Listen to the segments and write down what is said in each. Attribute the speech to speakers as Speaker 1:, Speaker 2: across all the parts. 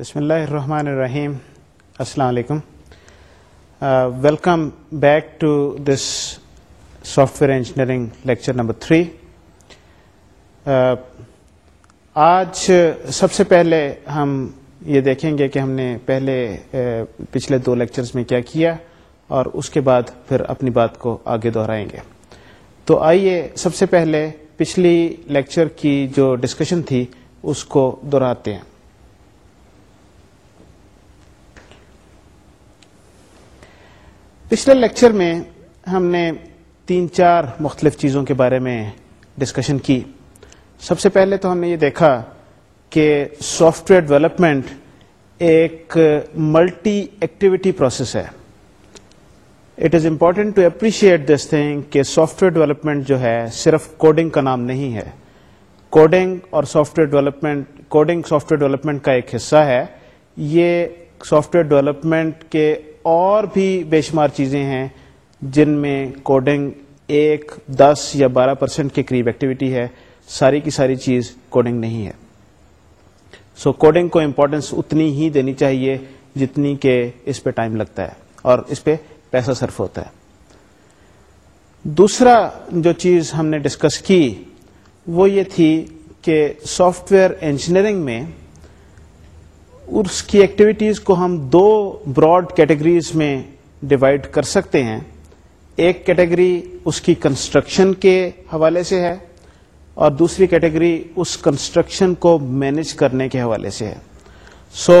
Speaker 1: بسم اللہ الرحمن الرحیم السلام علیکم welcome back to this software engineering lecture number three آج سب سے پہلے ہم یہ دیکھیں گے کہ ہم نے پہلے پچھلے دو لیکچرز میں کیا کیا اور اس کے بعد پھر اپنی بات کو آگے دہرائیں گے تو آئیے سب سے پہلے پچھلی لیکچر کی جو ڈسکشن تھی اس کو دہراتے ہیں پچھلے لیکچر میں ہم نے تین چار مختلف چیزوں کے بارے میں ڈسکشن کی سب سے پہلے تو ہم نے یہ دیکھا کہ سافٹ ویئر ڈیولپمنٹ ایک ملٹی ایکٹیویٹی پروسیس ہے it is important to appreciate this thing کہ سافٹ ویئر ڈیولپمنٹ جو ہے صرف کوڈنگ کا نام نہیں ہے کوڈنگ اور software development coding software development کا ایک حصہ ہے یہ سافٹ ویئر ڈیولپمنٹ کے اور بھی بے شمار چیزیں ہیں جن میں کوڈنگ ایک دس یا بارہ پرسینٹ کے قریب ایکٹیویٹی ہے ساری کی ساری چیز کوڈنگ نہیں ہے سو so, کوڈنگ کو امپورٹنس اتنی ہی دینی چاہیے جتنی کہ اس پہ ٹائم لگتا ہے اور اس پہ پیسہ صرف ہوتا ہے دوسرا جو چیز ہم نے ڈسکس کی وہ یہ تھی کہ سافٹ ویئر انجینئرنگ میں اس کی ایکٹیویٹیز کو ہم دو براڈ کیٹیگریز میں ڈیوائڈ کر سکتے ہیں ایک کیٹیگری اس کی کنسٹرکشن کے حوالے سے ہے اور دوسری کیٹیگری اس کنسٹرکشن کو مینج کرنے کے حوالے سے ہے سو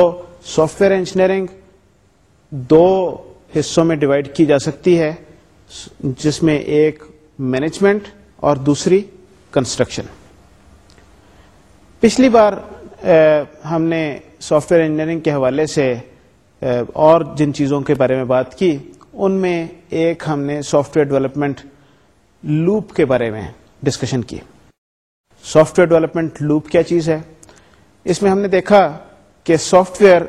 Speaker 1: سافٹ ویئر انجینئرنگ دو حصوں میں ڈیوائڈ کی جا سکتی ہے جس میں ایک مینجمنٹ اور دوسری کنسٹرکشن پچھلی بار ہم نے سافٹ ویئر انجینئرنگ کے حوالے سے اور جن چیزوں کے بارے میں بات کی ان میں ایک ہم نے سافٹ ویئر ڈیولپمنٹ لوپ کے بارے میں ڈسکشن کی سافٹ ویئر ڈیولپمنٹ لوپ کیا چیز ہے اس میں ہم نے دیکھا کہ سافٹ ویئر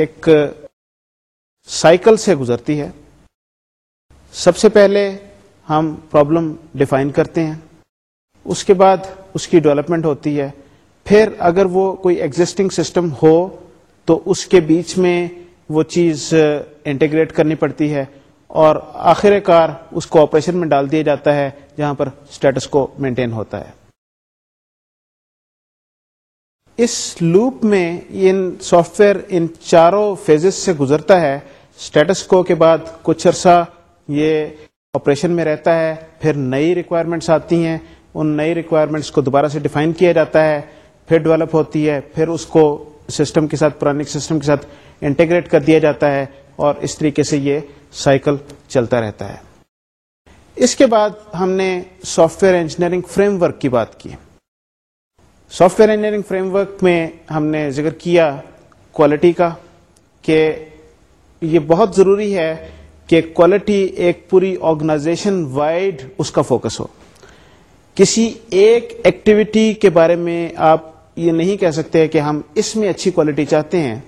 Speaker 1: ایک سائیکل سے گزرتی ہے سب سے پہلے ہم پرابلم ڈیفائن کرتے ہیں اس کے بعد اس کی ڈیولپمنٹ ہوتی ہے پھر اگر وہ کوئی ایگزسٹنگ سسٹم ہو تو اس کے بیچ میں وہ چیز انٹیگریٹ کرنی پڑتی ہے اور آخر کار اس کو آپریشن میں ڈال دیا جاتا ہے جہاں پر اسٹیٹس کو مینٹین ہوتا ہے اس لوپ میں ان سافٹ ویئر ان چاروں فیزز سے گزرتا ہے اسٹیٹس کو کے بعد کچھ عرصہ یہ آپریشن میں رہتا ہے پھر نئی ریکوائرمنٹس آتی ہیں ان نئی ریکوائرمنٹس کو دوبارہ سے ڈیفائن کیا جاتا ہے پھر ڈیولپ ہوتی ہے پھر اس کو سسٹم کے ساتھ پرانے سسٹم کے ساتھ انٹیگریٹ کر دیا جاتا ہے اور اس طریقے سے یہ سائیکل چلتا رہتا ہے اس کے بعد ہم نے software engineering framework کی بات کی software engineering framework میں ہم نے ذکر کیا کوالٹی کا کہ یہ بہت ضروری ہے کہ کوالٹی ایک پوری آرگنائزیشن وائڈ اس کا فوکس ہو کسی ایک ایکٹیویٹی کے بارے میں آپ یہ نہیں کہہ سکتے کہ ہم اس میں اچھی کوالٹی چاہتے ہیں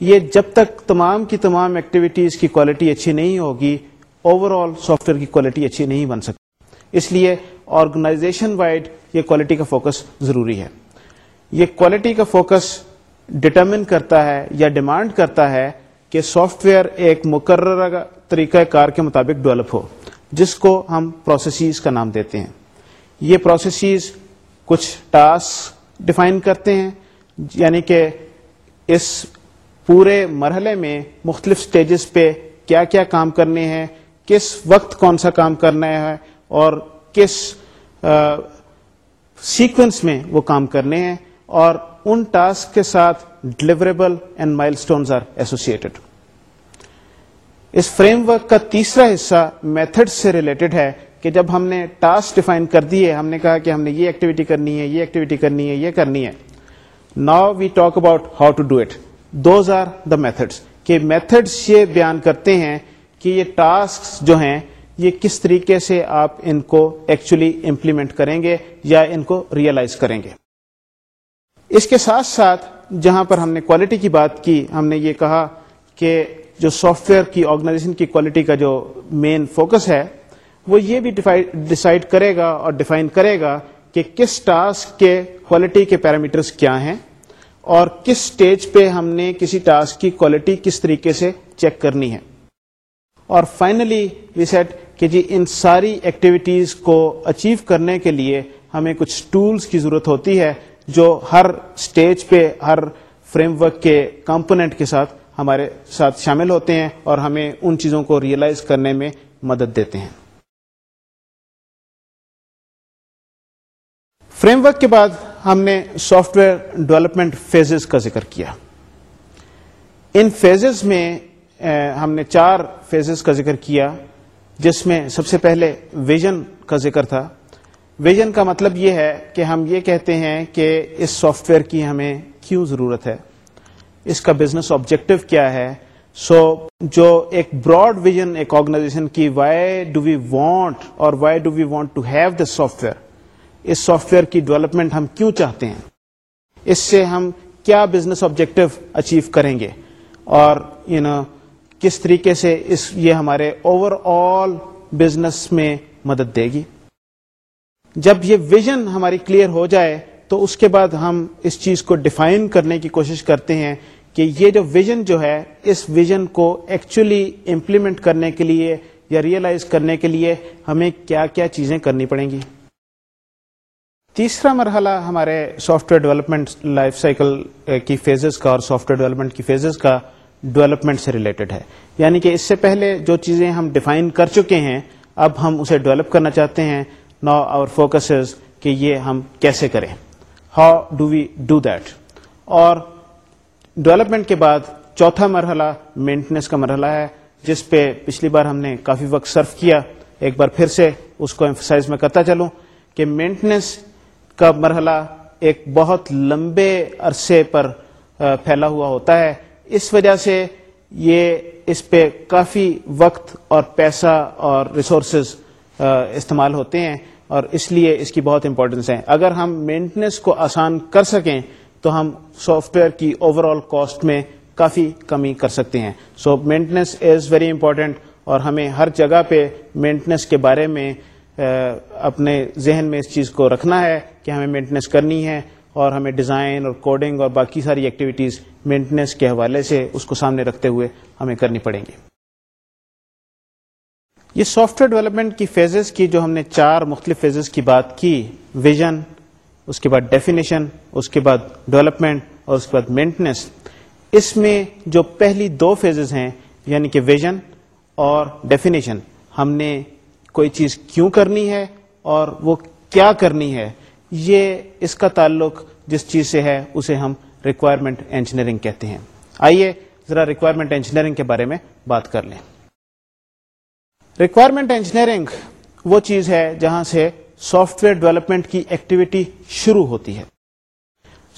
Speaker 1: یہ جب تک تمام کی تمام ایکٹیویٹیز کی کوالٹی اچھی نہیں ہوگی اوور آل سافٹ ویئر کی کوالٹی اچھی نہیں بن سکتی اس لیے آرگنائزیشن وائڈ یہ کوالٹی کا فوکس ضروری ہے یہ کوالٹی کا فوکس ڈٹرمن کرتا ہے یا ڈیمانڈ کرتا ہے کہ سافٹ ویئر ایک مقرر طریقہ کار کے مطابق ڈیولپ ہو جس کو ہم پروسیسز کا نام دیتے ہیں یہ پروسیسز کچھ ٹاسک ڈیفائن کرتے ہیں یعنی کہ اس پورے مرحلے میں مختلف سٹیجز پہ کیا کیا کام کرنے ہیں کس وقت کون سا کام کرنا ہے اور کس سیکوینس میں وہ کام کرنے ہیں اور ان ٹاسک کے ساتھ deliverable and milestones are associated us frame work کا تیسرا حصہ میتھڈ سے ریلیٹڈ ہے کہ جب ہم نے ٹاسک ڈیفائن کر دیے ہم نے کہا کہ ہم نے یہ ایکٹیویٹی کرنی ہے یہ ایکٹیویٹی کرنی ہے یہ کرنی ہے now we talk about how to do it those are the methods کہ میتھڈس یہ بیان کرتے ہیں کہ یہ ٹاسک جو ہیں یہ کس طریقے سے آپ ان کو ایکچولی امپلیمنٹ کریں گے یا ان کو ریئلائز کریں گے اس کے ساتھ ساتھ جہاں پر ہم نے کوالٹی کی بات کی ہم نے یہ کہا کہ جو سافٹ ویئر کی آرگنائزیشن کی کوالٹی کا جو مین فوکس ہے وہ یہ بھی ڈیسائڈ کرے گا اور ڈیفائن کرے گا کہ کس ٹاسک کے کوالٹی کے پیرامیٹرز کیا ہیں اور کس سٹیج پہ ہم نے کسی ٹاسک کی کوالٹی کس طریقے سے چیک کرنی ہے اور فائنلی وی سیٹ کہ جی ان ساری ایکٹیویٹیز کو اچیو کرنے کے لیے ہمیں کچھ ٹولز کی ضرورت ہوتی ہے جو ہر سٹیج پہ ہر فریم ورک کے کمپوننٹ کے ساتھ ہمارے ساتھ شامل ہوتے ہیں اور ہمیں ان چیزوں کو ریئلائز کرنے میں مدد دیتے ہیں فریم ورک کے بعد ہم نے سافٹ ویئر ڈیولپمنٹ فیزز کا ذکر کیا ان فیزز میں ہم نے چار فیزز کا ذکر کیا جس میں سب سے پہلے ویژن کا ذکر تھا ویژن کا مطلب یہ ہے کہ ہم یہ کہتے ہیں کہ اس سافٹ ویئر کی ہمیں کیوں ضرورت ہے اس کا بزنس آبجیکٹو کیا ہے سو so, جو ایک براڈ ویژن ایک آرگنائزیشن کی وائی ڈو وی وانٹ اور why do we want to have the software us software کی ڈیولپمنٹ ہم کیوں چاہتے ہیں اس سے ہم کیا بزنس آبجیکٹو اچیو کریں گے اور یو you نو know, کس طریقے سے اس یہ ہمارے اوور آل بزنس میں مدد دے گی جب یہ ویژن ہماری کلیئر ہو جائے تو اس کے بعد ہم اس چیز کو ڈیفائن کرنے کی کوشش کرتے ہیں کہ یہ جو ویژن جو ہے اس ویژن کو ایکچولی امپلیمنٹ کرنے کے لیے یا ریئلائز کرنے کے لیے ہمیں کیا کیا چیزیں کرنی پڑیں گی تیسرا مرحلہ ہمارے software development life cycle کی فیزز کا اور سافٹ ویئر ڈیولپمنٹ کی فیزز کا ڈیولپمنٹ سے ریلیٹڈ ہے یعنی کہ اس سے پہلے جو چیزیں ہم ڈیفائن کر چکے ہیں اب ہم اسے ڈیولپ کرنا چاہتے ہیں نا آور فوکسز کہ یہ ہم کیسے کریں how do we do that اور ڈیولپمنٹ کے بعد چوتھا مرحلہ مینٹننس کا مرحلہ ہے جس پہ پچھلی بار ہم نے کافی وقت سرف کیا ایک بار پھر سے اس کو ایمفسائز میں کرتا چلوں کہ مینٹننس کا مرحلہ ایک بہت لمبے عرصے پر پھیلا ہوا ہوتا ہے اس وجہ سے یہ اس پہ کافی وقت اور پیسہ اور ریسورسز استعمال ہوتے ہیں اور اس لیے اس کی بہت امپورٹنس ہے اگر ہم مینٹننس کو آسان کر سکیں تو ہم سافٹ ویئر کی اوور آل کاسٹ میں کافی کمی کر سکتے ہیں so maintenance is very important اور ہمیں ہر جگہ پہ مینٹننس کے بارے میں اپنے ذہن میں اس چیز کو رکھنا ہے کہ ہمیں مینٹننس کرنی ہے اور ہمیں ڈیزائن اور کوڈنگ اور باقی ساری ایکٹیویٹیز مینٹننس کے حوالے سے اس کو سامنے رکھتے ہوئے ہمیں کرنی پڑیں گی یہ سافٹ ویئر ڈیولپمنٹ کی فیزز کی جو ہم نے چار مختلف فیزز کی بات کی ویژن اس کے بعد ڈیفینیشن اس کے بعد ڈیولپمنٹ اور اس کے بعد مینٹننس اس میں جو پہلی دو فیزز ہیں یعنی کہ ویژن اور ڈیفینیشن ہم نے کوئی چیز کیوں کرنی ہے اور وہ کیا کرنی ہے یہ اس کا تعلق جس چیز سے ہے اسے ہم ریکوائرمنٹ انجینئرنگ کہتے ہیں آئیے ذرا ریکوائرمنٹ انجینئرنگ کے بارے میں بات کر لیں ریکوائرمنٹ انجینئرنگ وہ چیز ہے جہاں سے سافٹ ویئر ڈیولپمنٹ کی ایکٹیویٹی شروع ہوتی ہے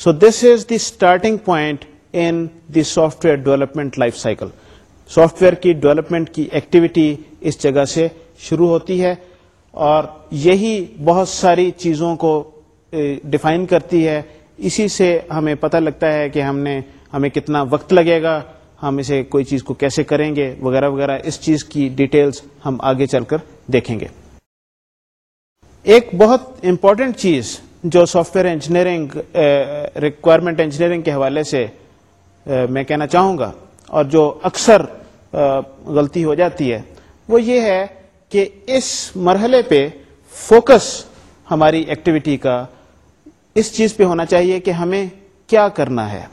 Speaker 1: so this is the starting point in the software development life cycle software کی ڈیولپمنٹ کی ایکٹیویٹی اس جگہ سے شروع ہوتی ہے اور یہی بہت ساری چیزوں کو ڈیفائن کرتی ہے اسی سے ہمیں پتہ لگتا ہے کہ ہم نے ہمیں کتنا وقت لگے گا ہم اسے کوئی چیز کو کیسے کریں گے وغیرہ وغیرہ اس چیز کی ڈیٹیلز ہم آگے چل کر دیکھیں گے ایک بہت امپورٹنٹ چیز جو software engineering requirement engineering کے حوالے سے میں کہنا چاہوں گا اور جو اکثر غلطی ہو جاتی ہے وہ یہ ہے کہ اس مرحلے پہ فوکس ہماری ایکٹیویٹی کا اس چیز پہ ہونا چاہیے کہ ہمیں کیا کرنا ہے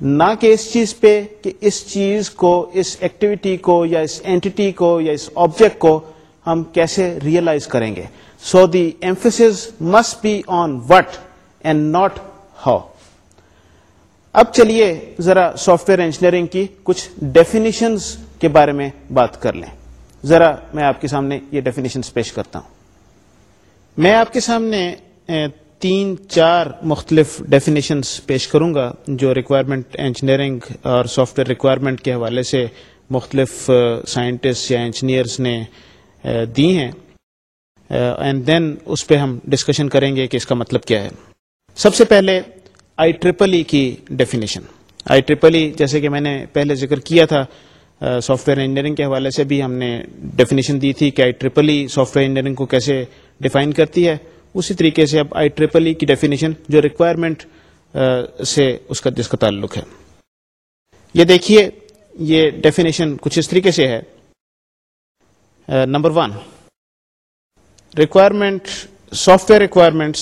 Speaker 1: نہ کہ اس چیز پہ کہ اس چیز کو اس ایکٹیویٹی کو یا اس اینٹی کو یا اس آبجیکٹ کو ہم کیسے ریئلائز کریں گے so the emphasis must be on what and not how اب چلیے ذرا سافٹ ویئر انجینئرنگ کی کچھ ڈیفینیشنز کے بارے میں بات کر لیں ذرا میں آپ کے سامنے یہ ڈیفینیشن پیش کرتا ہوں میں آپ کے سامنے تین چار مختلف ڈیفینیشنس پیش کروں گا جو ریکوائرمنٹ انجینئرنگ اور سافٹ ویئر ریکوائرمنٹ کے حوالے سے مختلف سائنٹسٹ یا انجینئرس نے دی ہیں اینڈ دین اس پہ ہم ڈسکشن کریں گے کہ اس کا مطلب کیا ہے سب سے پہلے آئی ٹریپل ای کی ڈیفینیشن آئی ٹریپل ای جیسے کہ میں نے پہلے ذکر کیا تھا سافٹ ویئر انجینئرنگ کے حوالے سے بھی ہم نے ڈیفینیشن دی تھی کہ I triple E software engineering کو کیسے ڈیفائن کرتی ہے اسی طریقے سے اب آئی ٹریپل ای e کی ڈیفینیشن جو ریکوائرمنٹ سے اس کا جس کا تعلق ہے یہ دیکھیے یہ ڈیفینیشن کچھ اس طریقے سے ہے number one requirement software requirement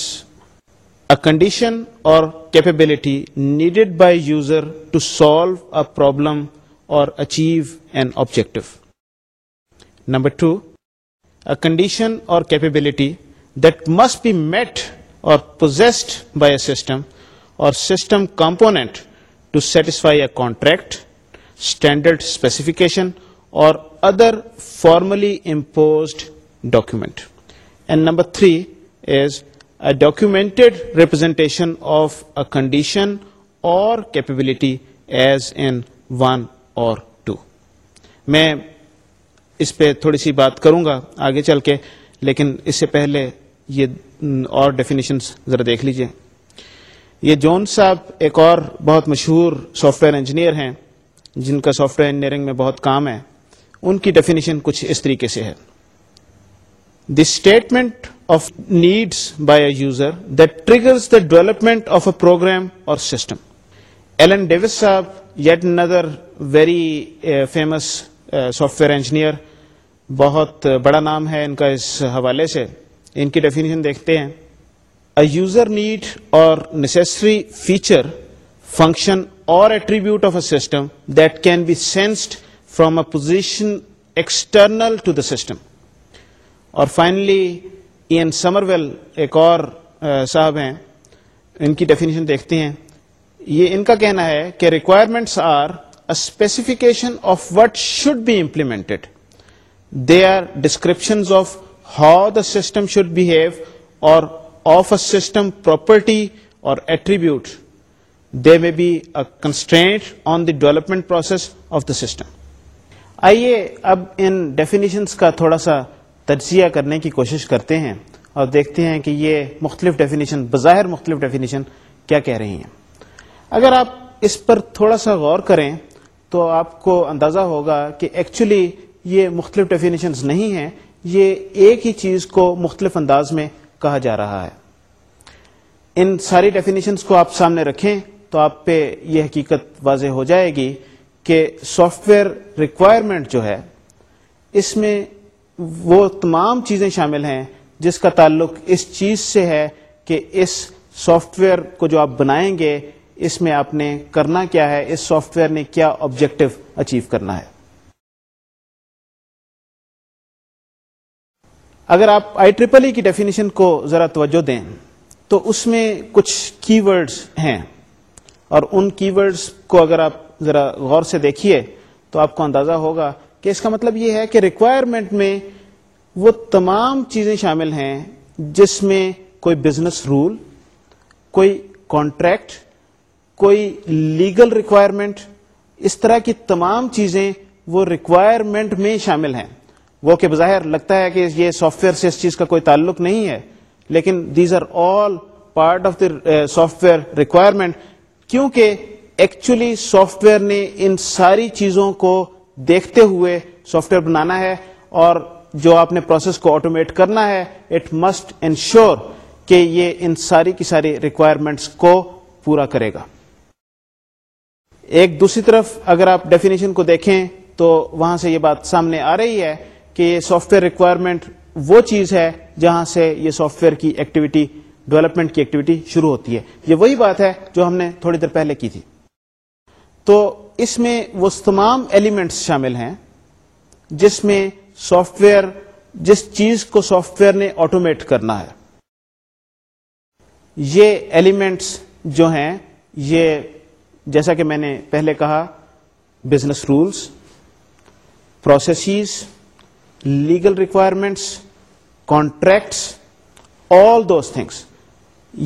Speaker 1: condition or capability needed by user to solve a problem or achieve an objective. Number two, a condition or capability that must be met or possessed by a system or system component to satisfy a contract, standard specification, or other formally imposed document. And number three is a documented representation of a condition or capability as in one اور two میں اس پہ تھوڑی سی بات کروں گا آگے چل کے لیکن اس سے پہلے یہ اور ڈیفینیشنس ذرا دیکھ لیجئے یہ جون صاحب ایک اور بہت مشہور سافٹ ویئر انجینئر ہیں جن کا سافٹ ویئر انجینئرنگ میں بہت کام ہے ان کی ڈیفینیشن کچھ اس طریقے سے ہے the statement of needs by a user that triggers the development of a program or system Alan Davis صاحب yet another very famous software engineer بہت بڑا نام ہے ان کا اس حوالے سے ان کی ڈیفینیشن دیکھتے ہیں user need or necessary feature function or attribute of a system that can be sensed from a position external to the system اور فائنلی این ویل ایک اور uh, صاحب ہیں ان کی ڈیفینیشن دیکھتے ہیں یہ ان کا کہنا ہے کہ requirements are specification of what should be implemented they are description of how the system should behave or of a system property or attribute they may be a constraint on the development process of the system آئیے اب ان definitions کا تھوڑا سا تجزیہ کرنے کی کوشش کرتے ہیں اور دیکھتے ہیں کہ یہ مختلف ڈیفینیشن بظاہر مختلف ڈیفینیشن کیا کہہ رہی ہیں اگر آپ اس پر تھوڑا سا غور کریں تو آپ کو اندازہ ہوگا کہ ایکچولی یہ مختلف ڈیفینیشنز نہیں ہیں یہ ایک ہی چیز کو مختلف انداز میں کہا جا رہا ہے ان ساری ڈیفینیشنس کو آپ سامنے رکھیں تو آپ پہ یہ حقیقت واضح ہو جائے گی کہ سافٹ ویئر ریکوائرمنٹ جو ہے اس میں وہ تمام چیزیں شامل ہیں جس کا تعلق اس چیز سے ہے کہ اس سافٹ ویئر کو جو آپ بنائیں گے اس میں آپ نے کرنا کیا ہے اس سافٹ ویئر نے کیا آبجیکٹو اچیو کرنا ہے اگر آپ آئی ٹریپل ای کی ڈیفینیشن کو ذرا توجہ دیں تو اس میں کچھ کی ورڈس ہیں اور ان کی ورڈس کو اگر آپ ذرا غور سے دیکھیے تو آپ کو اندازہ ہوگا کہ اس کا مطلب یہ ہے کہ ریکوائرمنٹ میں وہ تمام چیزیں شامل ہیں جس میں کوئی بزنس رول کوئی کانٹریکٹ کوئی لیگل ریکوائرمنٹ اس طرح کی تمام چیزیں وہ ریکوائرمنٹ میں شامل ہیں وہ کہ بظاہر لگتا ہے کہ یہ سافٹ ویئر سے اس چیز کا کوئی تعلق نہیں ہے لیکن these are all part of the software requirement کیونکہ ایکچولی سافٹ ویئر نے ان ساری چیزوں کو دیکھتے ہوئے سافٹ ویئر بنانا ہے اور جو آپ نے پروسیس کو آٹومیٹ کرنا ہے اٹ مسٹ انشور کہ یہ ان ساری کی ساری ریکوائرمنٹس کو پورا کرے گا ایک دوسری طرف اگر آپ ڈیفینیشن کو دیکھیں تو وہاں سے یہ بات سامنے آ رہی ہے کہ یہ سافٹ ویئر ریکوائرمنٹ وہ چیز ہے جہاں سے یہ سافٹ ویئر کی ایکٹیویٹی ڈیولپمنٹ کی ایکٹیویٹی شروع ہوتی ہے یہ وہی بات ہے جو ہم نے تھوڑی دیر پہلے کی تھی تو اس میں وہ تمام ایلیمنٹس شامل ہیں جس میں سافٹ ویئر جس چیز کو سافٹ ویئر نے آٹومیٹ کرنا ہے یہ ایلیمنٹس جو ہیں یہ جیسا کہ میں نے پہلے کہا business rules processes legal requirements contracts all those things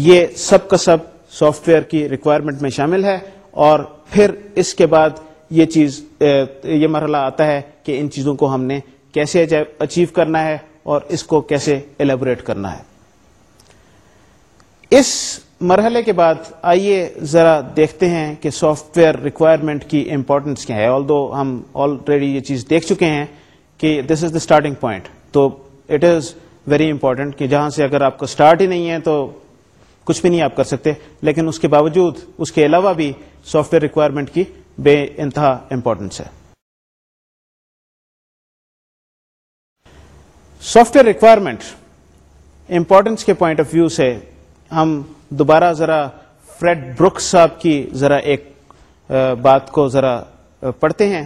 Speaker 1: یہ سب کا سب سافٹ ویئر کی ریکوائرمنٹ میں شامل ہے اور پھر اس کے بعد یہ چیز یہ مرحلہ آتا ہے کہ ان چیزوں کو ہم نے کیسے اچیو کرنا ہے اور اس کو کیسے ایلیبوریٹ کرنا ہے اس مرحلے کے بعد آئیے ذرا دیکھتے ہیں کہ سافٹ ویئر ریکوائرمنٹ کی امپورٹنس کیا ہے آل دو ہم آلریڈی یہ چیز دیکھ چکے ہیں کہ this is the starting point تو اٹ از ویری امپورٹنٹ کہ جہاں سے اگر آپ کو اسٹارٹ ہی نہیں ہے تو کچھ بھی نہیں آپ کر سکتے لیکن اس کے باوجود اس کے علاوہ بھی سافٹ ویئر ریکوائرمنٹ کی بے انتہا امپورٹنس ہے سافٹ ویئر ریکوائرمنٹ امپورٹنس کے پوائنٹ آف ویو سے ہم دوبارہ ذرا فریڈ برکس صاحب کی ذرا ایک بات کو ذرا پڑھتے ہیں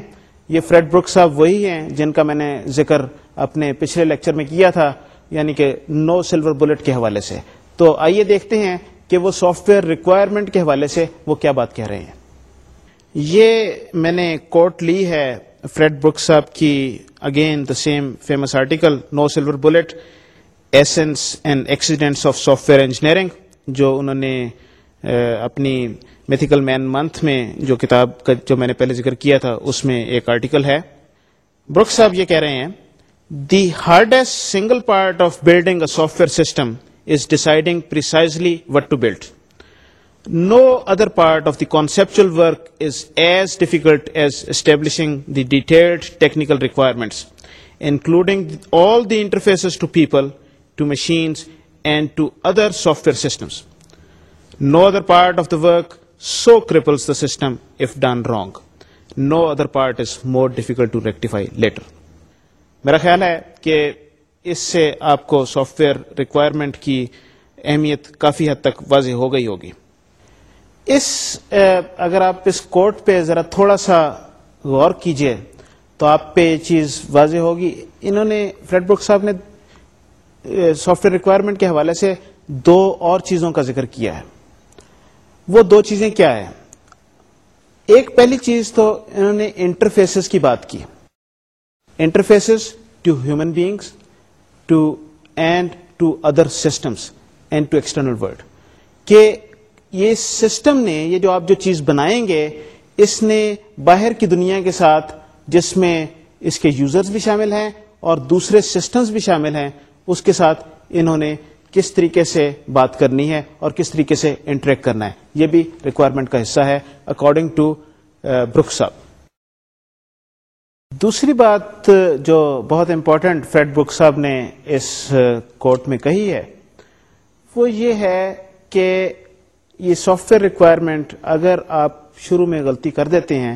Speaker 1: یہ فریڈ برکس صاحب وہی ہیں جن کا میں نے ذکر اپنے پچھلے لیکچر میں کیا تھا یعنی کہ نو سلور بلٹ کے حوالے سے تو آئیے دیکھتے ہیں کہ وہ سافٹ ویئر ریکوائرمنٹ کے حوالے سے وہ کیا بات کہہ رہے ہیں یہ میں نے کوٹ لی ہے فریڈ برکس صاحب کی again the same famous article no silver bullet essence and accidents of software engineering جو انہوں نے اپنی میتھیکل مین منتھ میں جو کتاب کا جو میں نے پہلے ذکر کیا تھا اس میں ایک آرٹیکل ہے برک صاحب یہ کہہ رہے ہیں the hardest single part of building a software system is deciding precisely what to build no other part of the conceptual work is as difficult as establishing the detailed technical requirements including all the interface to people to machines no later میرا خیال ہے software requirement کی اہمیت کافی حد تک واضح ہو گئی ہوگی اگر آپ اس کوٹ پہ ذرا تھوڑا سا غور کیجئے تو آپ پہ یہ چیز واضح ہوگی انہوں نے فریڈ بک صاحب نے سافٹ ویئر ریکوائرمنٹ کے حوالے سے دو اور چیزوں کا ذکر کیا ہے وہ دو چیزیں کیا ہے ایک پہلی چیز تو انہوں نے انٹرفیس کی بات کی interface to human beings to and to other systems and to external world کہ یہ سسٹم نے یہ جو آپ جو چیز بنائیں گے اس نے باہر کی دنیا کے ساتھ جس میں اس کے یوزرز بھی شامل ہیں اور دوسرے سسٹمز بھی شامل ہیں اس کے ساتھ انہوں نے کس طریقے سے بات کرنی ہے اور کس طریقے سے انٹریکٹ کرنا ہے یہ بھی ریکوائرمنٹ کا حصہ ہے اکارڈنگ ٹو برکس صاحب دوسری بات جو بہت امپورٹنٹ فریڈ بک صاحب نے اس کورٹ uh, میں کہی ہے وہ یہ ہے کہ یہ سافٹ ویئر ریکوائرمنٹ اگر آپ شروع میں غلطی کر دیتے ہیں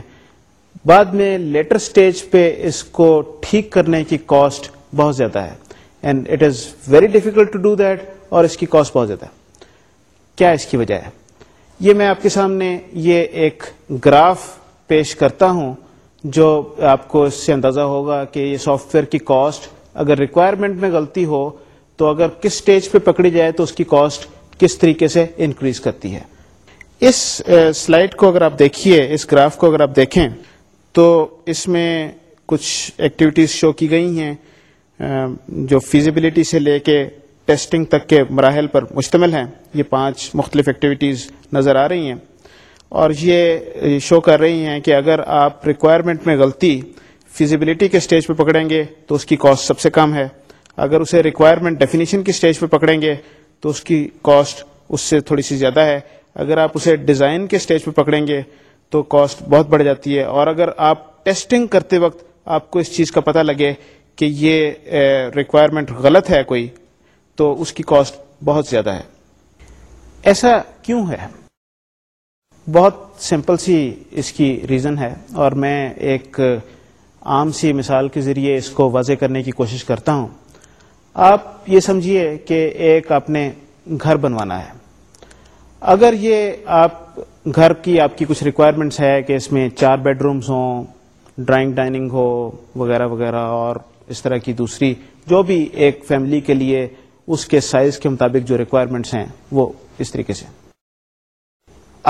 Speaker 1: بعد میں لیٹر سٹیج پہ اس کو ٹھیک کرنے کی کاسٹ بہت زیادہ ہے and it is very difficult to do that اور اس کی کاسٹ بہت زیادہ کیا اس کی وجہ ہے یہ میں آپ کے سامنے یہ ایک گراف پیش کرتا ہوں جو آپ کو اس سے اندازہ ہوگا کہ یہ سافٹ ویئر کی کاسٹ اگر ریکوائرمنٹ میں غلطی ہو تو اگر کس سٹیج پہ پکڑی جائے تو اس کی کاسٹ کس طریقے سے انکریز کرتی ہے اس سلائڈ کو اگر آپ دیکھیے اس گراف کو اگر آپ دیکھیں تو اس میں کچھ ایکٹیویٹیز شو کی گئی ہیں جو فیزیبلٹی سے لے کے ٹیسٹنگ تک کے مراحل پر مشتمل ہیں یہ پانچ مختلف ایکٹیویٹیز نظر آ رہی ہیں اور یہ شو کر رہی ہیں کہ اگر آپ ریکوائرمنٹ میں غلطی فیزیبلٹی کے سٹیج پہ پکڑیں گے تو اس کی کاسٹ سب سے کم ہے اگر اسے ریکوائرمنٹ ڈیفینیشن کی سٹیج پہ پکڑیں گے تو اس کی کاسٹ اس سے تھوڑی سی زیادہ ہے اگر آپ اسے ڈیزائن کے سٹیج پہ پکڑیں گے تو کاسٹ بہت بڑھ جاتی ہے اور اگر آپ ٹیسٹنگ کرتے وقت آپ کو اس چیز کا پتہ لگے کہ یہ ریکوائرمنٹ غلط ہے کوئی تو اس کی کاسٹ بہت زیادہ ہے ایسا کیوں ہے بہت سمپل سی اس کی ریزن ہے اور میں ایک عام سی مثال کے ذریعے اس کو واضح کرنے کی کوشش کرتا ہوں آپ یہ سمجھیے کہ ایک آپ نے گھر بنوانا ہے اگر یہ آپ گھر کی آپ کی کچھ ریکوائرمنٹس ہے کہ اس میں چار بیڈ رومس ہوں ڈرائنگ ڈائننگ ہو وغیرہ وغیرہ اور اس طرح کی دوسری جو بھی ایک فیملی کے لیے اس کے سائز کے مطابق جو ریکوائرمنٹس ہیں وہ اس طریقے سے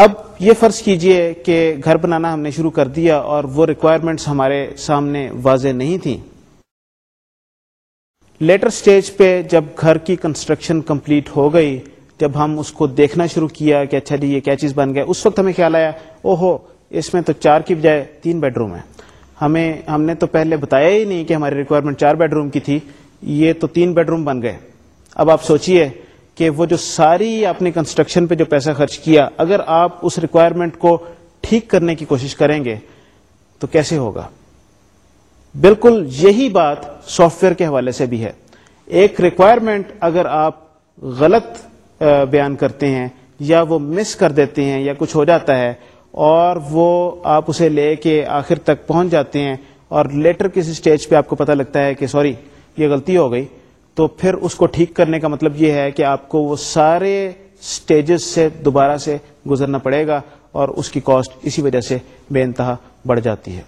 Speaker 1: اب یہ فرض کیجئے کہ گھر بنانا ہم نے شروع کر دیا اور وہ ریکوائرمنٹس ہمارے سامنے واضح نہیں تھیں لیٹر سٹیج پہ جب گھر کی کنسٹرکشن کمپلیٹ ہو گئی جب ہم اس کو دیکھنا شروع کیا کہ اچھا جی یہ کیا چیز بن گیا اس وقت ہمیں خیال آیا او ہو اس میں تو چار کی بجائے تین بیڈ روم ہے ہمیں ہم نے تو پہلے بتایا ہی نہیں کہ ہماری ریکوائرمنٹ چار بیڈ روم کی تھی یہ تو تین بیڈ روم بن گئے اب آپ سوچئے کہ وہ جو ساری آپ نے کنسٹرکشن پہ جو پیسہ خرچ کیا اگر آپ اس ریکوائرمنٹ کو ٹھیک کرنے کی کوشش کریں گے تو کیسے ہوگا بالکل یہی بات سافٹ ویئر کے حوالے سے بھی ہے ایک ریکوائرمنٹ اگر آپ غلط بیان کرتے ہیں یا وہ مس کر دیتے ہیں یا کچھ ہو جاتا ہے اور وہ آپ اسے لے کے آخر تک پہنچ جاتے ہیں اور لیٹر کسی اسٹیج پہ آپ کو پتہ لگتا ہے کہ سوری یہ غلطی ہو گئی تو پھر اس کو ٹھیک کرنے کا مطلب یہ ہے کہ آپ کو وہ سارے اسٹیجز سے دوبارہ سے گزرنا پڑے گا اور اس کی کاسٹ اسی وجہ سے بے انتہا بڑھ جاتی ہے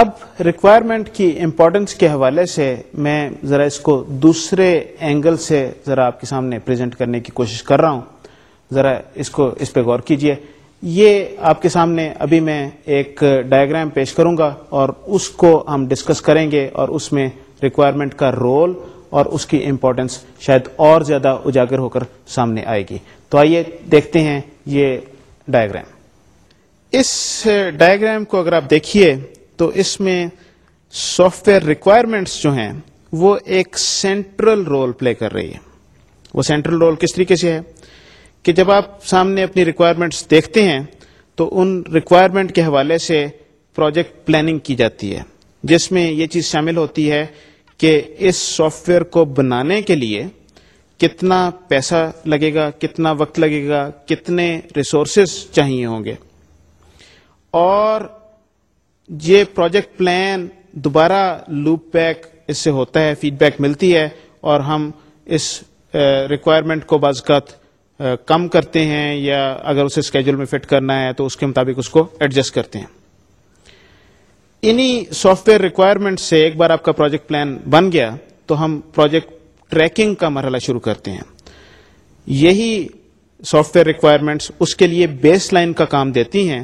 Speaker 1: اب ریکوائرمنٹ کی امپورٹنس کے حوالے سے میں ذرا اس کو دوسرے اینگل سے ذرا آپ کے سامنے پریزنٹ کرنے کی کوشش کر رہا ہوں ذرا اس کو اس پہ غور کیجئے یہ آپ کے سامنے ابھی میں ایک ڈائگرام پیش کروں گا اور اس کو ہم ڈسکس کریں گے اور اس میں ریکوائرمنٹ کا رول اور اس کی امپورٹنس شاید اور زیادہ اجاگر ہو کر سامنے آئے گی تو آئیے دیکھتے ہیں یہ ڈائگرام اس ڈائگرام کو اگر آپ دیکھیے تو اس میں سافٹ ویئر ریکوائرمنٹس جو ہیں وہ ایک سینٹرل رول پلے کر رہی ہے وہ سینٹرل رول کس طریقے سے ہے کہ جب آپ سامنے اپنی ریکوائرمنٹس دیکھتے ہیں تو ان ریکوائرمنٹ کے حوالے سے پروجیکٹ پلاننگ کی جاتی ہے جس میں یہ چیز شامل ہوتی ہے کہ اس سافٹ ویئر کو بنانے کے لیے کتنا پیسہ لگے گا کتنا وقت لگے گا کتنے ریسورسز چاہیے ہوں گے اور یہ پروجیکٹ پلان دوبارہ لوپ بیک اس سے ہوتا ہے فیڈ بیک ملتی ہے اور ہم اس ریکوائرمنٹ uh, کو بعض کم کرتے ہیں یا اگر اسے اسکیجول میں فٹ کرنا ہے تو اس کے مطابق اس کو ایڈجسٹ کرتے ہیں انہیں سافٹ ویئر ریکوائرمنٹ سے ایک بار آپ کا پروجیکٹ پلان بن گیا تو ہم پروجیکٹ ٹریکنگ کا مرحلہ شروع کرتے ہیں یہی سافٹ ویئر ریکوائرمنٹس اس کے لیے بیس لائن کا کام دیتی ہیں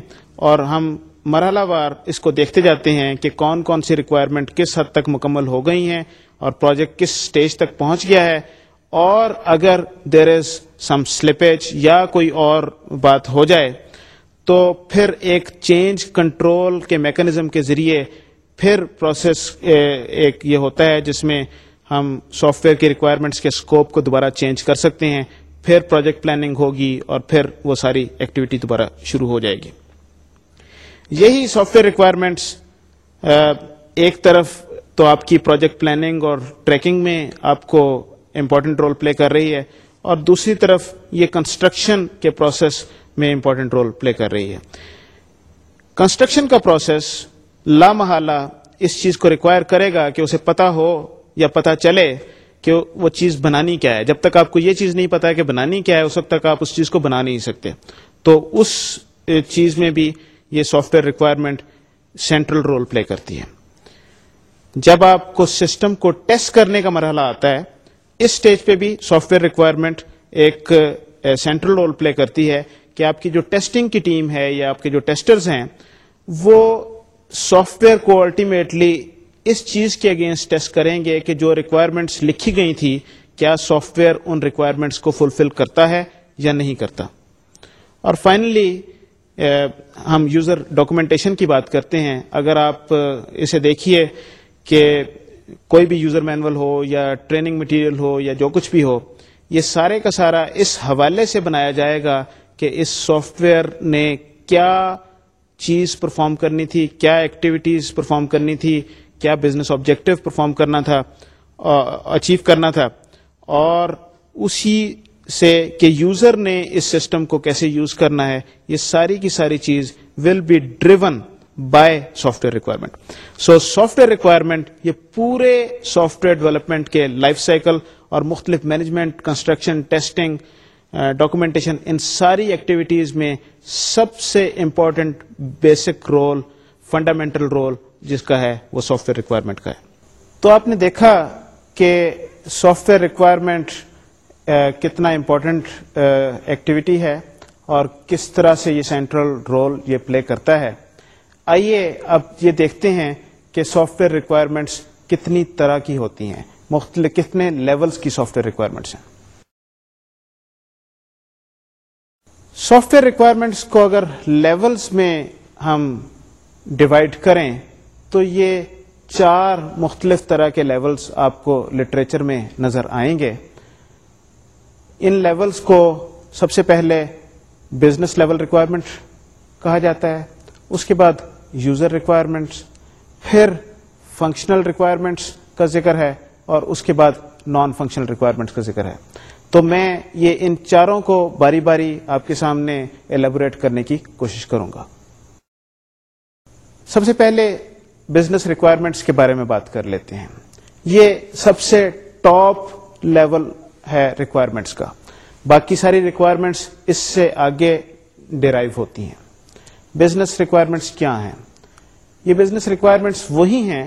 Speaker 1: اور ہم مرحلہ وار اس کو دیکھتے جاتے ہیں کہ کون کون سی ریکوائرمنٹ کس حد تک مکمل ہو گئی ہیں اور پروجیکٹ کس سٹیج تک پہنچ گیا ہے اور اگر دیر از سم سلپیج یا کوئی اور بات ہو جائے تو پھر ایک چینج کنٹرول کے میکنزم کے ذریعے پھر پروسیس ایک یہ ہوتا ہے جس میں ہم سافٹ ویئر کے ریکوائرمنٹس کے اسکوپ کو دوبارہ چینج کر سکتے ہیں پھر پروجیکٹ پلاننگ ہوگی اور پھر وہ ساری ایکٹیویٹی دوبارہ شروع ہو جائے گی یہی سافٹ ویئر ریکوائرمنٹس ایک طرف تو آپ کی پروجیکٹ پلاننگ اور ٹریکنگ میں آپ کو امپورٹنٹ رول پلے کر رہی ہے اور دوسری طرف یہ کنسٹرکشن کے پروسیس میں امپورٹنٹ رول پلے کر رہی ہے کنسٹرکشن کا پروسیس لامحالہ اس چیز کو ریکوائر کرے گا کہ اسے پتا ہو یا پتا چلے کہ وہ چیز بنانی کیا ہے جب تک آپ کو یہ چیز نہیں پتا کہ بنانی کیا ہے اس وقت تک آپ اس چیز کو بنا نہیں سکتے تو اس چیز میں بھی یہ software requirement central role play کرتی ہے جب آپ کو سسٹم کو ٹیسٹ کرنے کا مرحلہ آتا ہے اس اسٹیج پہ بھی سافٹ ویئر ریکوائرمنٹ ایک سینٹرل رول پلے کرتی ہے کہ آپ کی جو ٹیسٹنگ کی ٹیم ہے یا آپ کے جو ٹیسٹرز ہیں وہ سافٹ ویئر کو الٹیمیٹلی اس چیز کے اگینسٹ ٹیسٹ کریں گے کہ جو ریکوائرمنٹس لکھی گئی تھی کیا سافٹ ویئر ان ریکوائرمنٹس کو فلفل کرتا ہے یا نہیں کرتا اور فائنلی ہم یوزر ڈاکومنٹیشن کی بات کرتے ہیں اگر آپ اسے دیکھیے کہ کوئی بھی یوزر مینول ہو یا ٹریننگ مٹیریل ہو یا جو کچھ بھی ہو یہ سارے کا سارا اس حوالے سے بنایا جائے گا کہ اس سافٹ ویئر نے کیا چیز پرفارم کرنی تھی کیا ایکٹیویٹیز پرفارم کرنی تھی کیا بزنس آبجیکٹو پرفارم کرنا تھا اچیو کرنا تھا اور اسی سے کہ یوزر نے اس سسٹم کو کیسے یوز کرنا ہے یہ ساری کی ساری چیز will be driven by software requirement so software requirement یہ پورے سافٹ ویئر ڈیولپمنٹ کے لائف سائیکل اور مختلف مینجمنٹ کنسٹرکشن ٹیسٹنگ ڈاکومنٹیشن ان ساری ایکٹیویٹیز میں سب سے important basic role fundamental role جس کا ہے وہ سافٹ ویئر ریکوائرمنٹ کا ہے تو آپ نے دیکھا کہ سافٹ ویئر ریکوائرمنٹ کتنا امپورٹنٹ ایکٹیویٹی uh, ہے اور کس طرح سے یہ سینٹرل رول یہ پلے کرتا ہے آئیے اب یہ دیکھتے ہیں کہ سافٹ ویئر ریکوائرمنٹس کتنی طرح کی ہوتی ہیں مختلف کتنے لیولز کی سافٹ ویئر ریکوائرمنٹس ہیں سافٹ ویئر ریکوائرمنٹس کو اگر لیولز میں ہم ڈیوائڈ کریں تو یہ چار مختلف طرح کے لیولز آپ کو لٹریچر میں نظر آئیں گے ان لیولز کو سب سے پہلے بزنس لیول ریکوائرمنٹ کہا جاتا ہے اس کے بعد یوزر ریکوائرمنٹس پھر فنکشنل ریکوائرمنٹس کا ذکر ہے اور اس کے بعد نان فنکشنل ریکوائرمنٹس کا ذکر ہے تو میں یہ ان چاروں کو باری باری آپ کے سامنے ایلیبوریٹ کرنے کی کوشش کروں گا سب سے پہلے بزنس ریکوائرمنٹس کے بارے میں بات کر لیتے ہیں یہ سب سے ٹاپ لیول ہے ریکوائرمنٹس کا باقی ساری ریکوائرمنٹس اس سے آگے ڈیرائیو ہوتی ہیں بزنس ریکوائرمنٹس کیا ہیں یہ بزنس ریکوائرمنٹس وہی ہیں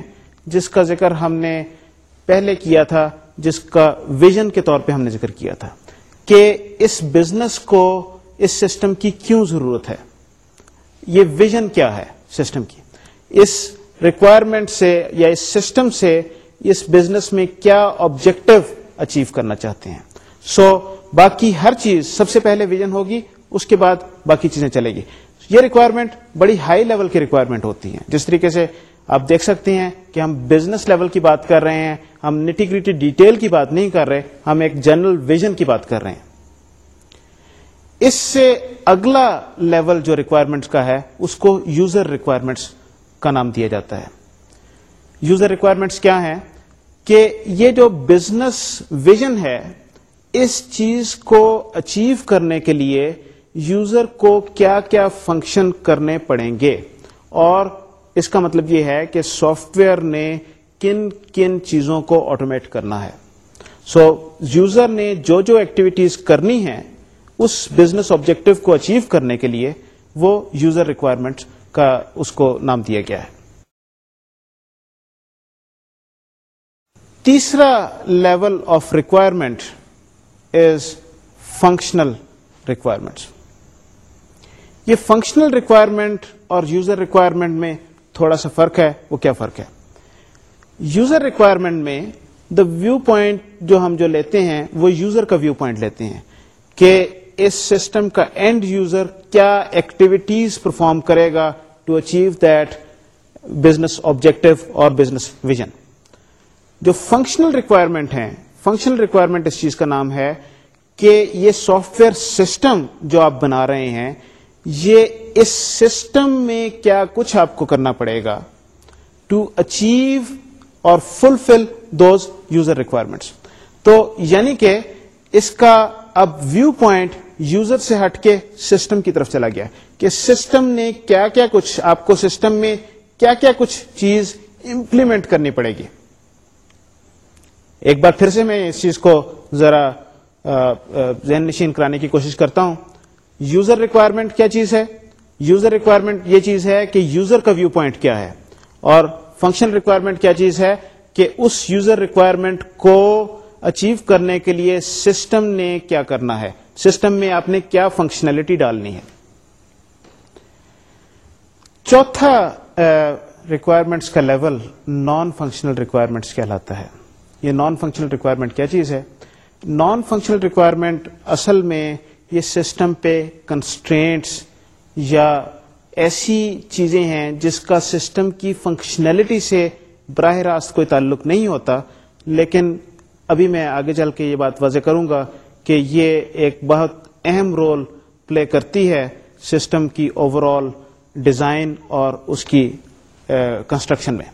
Speaker 1: جس کا ذکر ہم نے پہلے کیا تھا جس کا ویژن کے طور پہ ہم نے ذکر کیا تھا کہ اس بزنس کو اس سسٹم کی کیوں ضرورت ہے یہ ویژن کیا ہے سسٹم کی اس ریکوائرمنٹ سے یا اس سسٹم سے اس بزنس میں کیا آبجیکٹو اچیو کرنا چاہتے ہیں سو so, باقی ہر چیز سب سے پہلے ویژن ہوگی اس کے بعد باقی چیزیں چلے گی یہ ریکوائرمنٹ بڑی ہائی لیول کی ریکوائرمنٹ ہوتی ہیں جس طریقے سے آپ دیکھ سکتے ہیں کہ ہم بزنس لیول کی بات کر رہے ہیں ہم نیٹیگریٹی ڈیٹیل کی بات نہیں کر رہے ہم ایک جنرل ویژن کی بات کر رہے ہیں اس سے اگلا لیول جو ریکوائرمنٹ کا ہے اس کو یوزر ریکوائرمنٹس کا نام دیا جاتا ہے یوزر ریکوائرمنٹس کیا ہیں کہ یہ جو بزنس ویژن ہے اس چیز کو اچیو کرنے کے لیے یوزر کو کیا کیا فنکشن کرنے پڑیں گے اور اس کا مطلب یہ ہے کہ سافٹ ویئر نے کن کن چیزوں کو آٹومیٹ کرنا ہے سو یوزر نے جو جو ایکٹیویٹیز کرنی ہیں اس بزنس آبجیکٹو کو اچیو کرنے کے لیے وہ یوزر ریکوائرمنٹ کا اس کو نام دیا گیا ہے تیسرا level of requirement is functional requirements یہ فنکشنل ریکوائرمنٹ اور یوزر ریکوائرمنٹ میں تھوڑا سا فرق ہے وہ کیا فرق ہے یوزر ریکوائرمنٹ میں دا ویو پوائنٹ جو ہم جو لیتے ہیں وہ یوزر کا ویو پوائنٹ لیتے ہیں کہ اس سسٹم کا اینڈ یوزر کیا ایکٹیویٹیز پرفارم کرے گا to achieve that business objective اور بزنس ویژن جو فنکشنل ریکوائرمنٹ ہے فنکشنل ریکوائرمنٹ اس چیز کا نام ہے کہ یہ سافٹ ویئر سسٹم جو آپ بنا رہے ہیں یہ اس سسٹم میں کیا کچھ آپ کو کرنا پڑے گا ٹو اچیو اور فلفل دوز یوزر ریکوائرمنٹس تو یعنی کہ اس کا اب ویو پوائنٹ یوزر سے ہٹ کے سسٹم کی طرف چلا گیا کہ سسٹم نے کیا کیا کچھ آپ کو سسٹم میں کیا کیا کچھ چیز امپلیمنٹ کرنی پڑے گی ایک بار پھر سے میں اس چیز کو ذرا ذہن نشین کرانے کی کوشش کرتا ہوں یوزر ریکوائرمنٹ کیا چیز ہے یوزر ریکوائرمنٹ یہ چیز ہے کہ یوزر کا ویو پوائنٹ کیا ہے اور فنکشن ریکوائرمنٹ کیا چیز ہے کہ اس یوزر ریکوائرمنٹ کو اچیو کرنے کے لیے سسٹم نے کیا کرنا ہے سسٹم میں آپ نے کیا فنکشنلٹی ڈالنی ہے چوتھا ریکوائرمنٹس کا لیول نان فنکشنل ریکوائرمنٹس کہلاتا ہے یہ نان فنکشنل ریکوائرمنٹ کیا چیز ہے نان فنکشنل ریکوائرمنٹ اصل میں یہ سسٹم پہ کنسٹرینٹس یا ایسی چیزیں ہیں جس کا سسٹم کی فنکشنلٹی سے براہ راست کوئی تعلق نہیں ہوتا لیکن ابھی میں آگے چل کے یہ بات واضح کروں گا کہ یہ ایک بہت اہم رول پلے کرتی ہے سسٹم کی اوور آل ڈیزائن اور اس کی کنسٹرکشن میں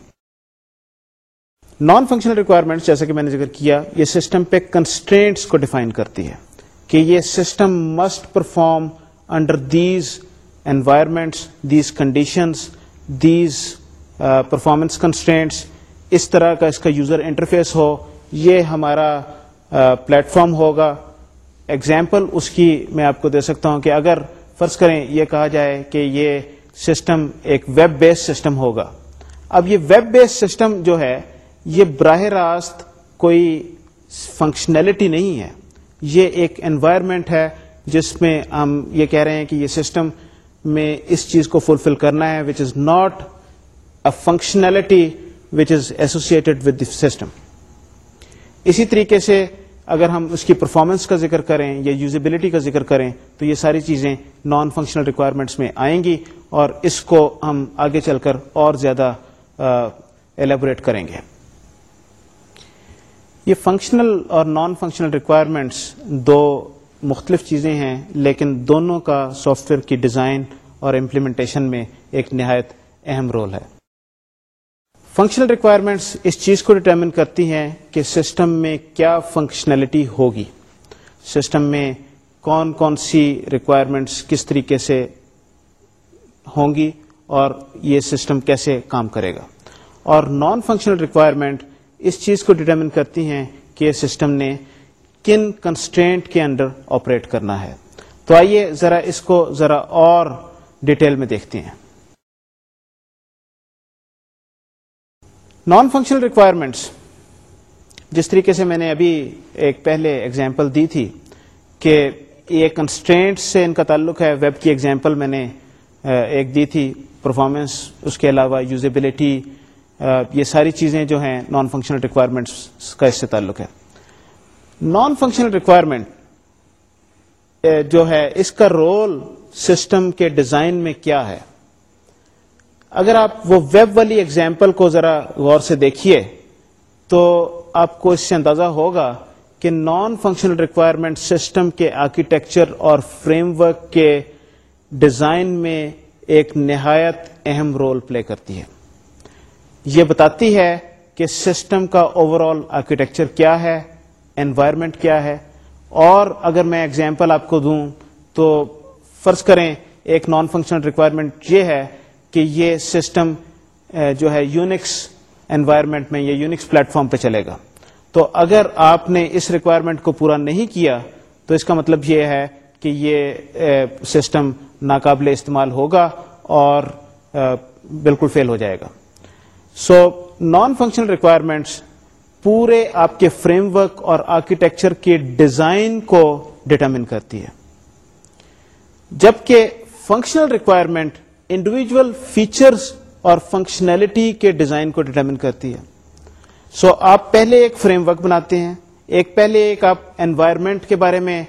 Speaker 1: نان فنکشنل ریکوائرمنٹس جیسا کہ میں نے ذکر کیا یہ سسٹم پہ کنسٹرینٹس کو ڈیفائن کرتی ہے کہ یہ system must perform under these environments these conditions these performance constraints اس طرح کا اس کا یوزر انٹرفیس ہو یہ ہمارا پلیٹ فارم ہوگا ایگزامپل اس کی میں آپ کو دے سکتا ہوں کہ اگر فرض کریں یہ کہا جائے کہ یہ سسٹم ایک ویب بیس سسٹم ہوگا اب یہ ویب بیس سسٹم جو ہے یہ براہ راست کوئی فنکشنلٹی نہیں ہے یہ ایک انوائرمنٹ ہے جس میں ہم یہ کہہ رہے ہیں کہ یہ سسٹم میں اس چیز کو فلفل کرنا ہے which is not a functionality which is associated with this system اسی طریقے سے اگر ہم اس کی پرفارمنس کا ذکر کریں یا یوزیبلٹی کا ذکر کریں تو یہ ساری چیزیں نان فنکشنل ریکوائرمنٹس میں آئیں گی اور اس کو ہم آگے چل کر اور زیادہ ایلیبوریٹ کریں گے یہ فنکشنل اور نان فنکشنل ریکوائرمنٹس دو مختلف چیزیں ہیں لیکن دونوں کا سافٹ ویئر کی ڈیزائن اور امپلیمنٹیشن میں ایک نہایت اہم رول ہے فنکشنل ریکوائرمنٹس اس چیز کو ڈیٹرمن کرتی ہیں کہ سسٹم میں کیا فنکشنلٹی ہوگی سسٹم میں کون کون سی ریکوائرمنٹس کس طریقے سے ہوں گی اور یہ سسٹم کیسے کام کرے گا اور نان فنکشنل ریکوائرمنٹ اس چیز کو ڈیٹرمن کرتی ہیں کہ سسٹم نے کن کنسٹینٹ کے اندر آپریٹ کرنا ہے تو آئیے ذرا اس کو ذرا اور ڈیٹیل میں دیکھتے ہیں نان فنکشنل ریکوائرمنٹس جس طریقے سے میں نے ابھی ایک پہلے اگزامپل دی تھی کہ یہ کنسٹینٹ سے ان کا تعلق ہے ویب کی ایگزامپل میں نے ایک دی تھی پرفارمنس اس کے علاوہ یوزیبلٹی یہ ساری چیزیں جو ہیں نان فنکشنل ریکوائرمنٹس کا اس سے تعلق ہے نان فنکشنل ریکوائرمنٹ جو ہے اس کا رول سسٹم کے ڈیزائن میں کیا ہے اگر آپ وہ ویب والی ایگزامپل کو ذرا غور سے دیکھیے تو آپ کو اس سے اندازہ ہوگا کہ نان فنکشنل ریکوائرمنٹ سسٹم کے آرکیٹیکچر اور فریم ورک کے ڈیزائن میں ایک نہایت اہم رول پلے کرتی ہے یہ بتاتی ہے کہ سسٹم کا اوور آل آرکیٹیکچر کیا ہے انوائرمنٹ کیا ہے اور اگر میں اگزامپل آپ کو دوں تو فرض کریں ایک نان فنکشنل ریکوائرمنٹ یہ ہے کہ یہ سسٹم جو ہے یونکس انوائرمنٹ میں یا یونکس پلیٹ فارم پہ چلے گا تو اگر آپ نے اس ریکوائرمنٹ کو پورا نہیں کیا تو اس کا مطلب یہ ہے کہ یہ سسٹم ناقابل استعمال ہوگا اور بالکل فیل ہو جائے گا سو نان فنکشنل ریکوائرمنٹس پورے آپ کے فریم ورک اور آرکیٹیکچر کے ڈیزائن کو ڈٹرمن کرتی ہے جبکہ فنکشنل ریکوائرمنٹ انڈیویجل فیچرس اور فنکشنلٹی کے ڈیزائن کو ڈٹرمن کرتی ہے سو so, آپ پہلے ایک فریم ورک بناتے ہیں ایک پہلے ایک آپ انوائرمنٹ کے بارے میں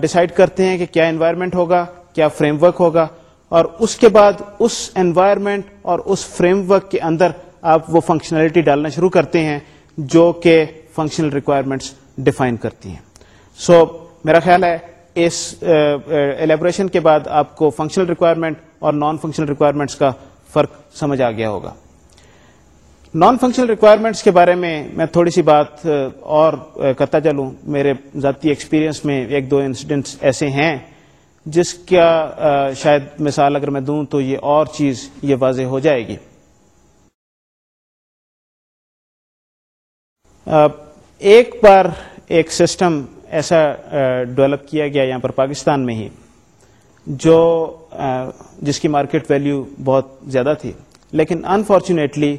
Speaker 1: ڈسائڈ کرتے ہیں کہ کیا انوائرمنٹ ہوگا کیا فریم ورک ہوگا اور اس کے بعد اس انوائرمنٹ اور اس فریم ورک کے اندر آپ وہ فنکشنلٹی ڈالنا شروع کرتے ہیں جو کہ فنکشنل ریکوائرمنٹس ڈیفائن کرتی ہیں سو so, میرا خیال ہے اس ایلیبریشن uh, کے بعد آپ کو فنکشنل ریکوائرمنٹ اور نان فنکشنل ریکوائرمنٹس کا فرق سمجھ آ گیا ہوگا نان فنکشنل ریکوائرمنٹس کے بارے میں میں تھوڑی سی بات uh, اور uh, کرتا چلوں میرے ذاتی ایکسپیرینس میں ایک دو انسیڈنٹس ایسے ہیں جس کا شاید مثال اگر میں دوں تو یہ اور چیز یہ واضح ہو جائے گی ایک بار ایک سسٹم ایسا ڈیولپ کیا گیا یہاں پر پاکستان میں ہی جو جس کی مارکیٹ ویلیو بہت زیادہ تھی لیکن انفارچونیٹلی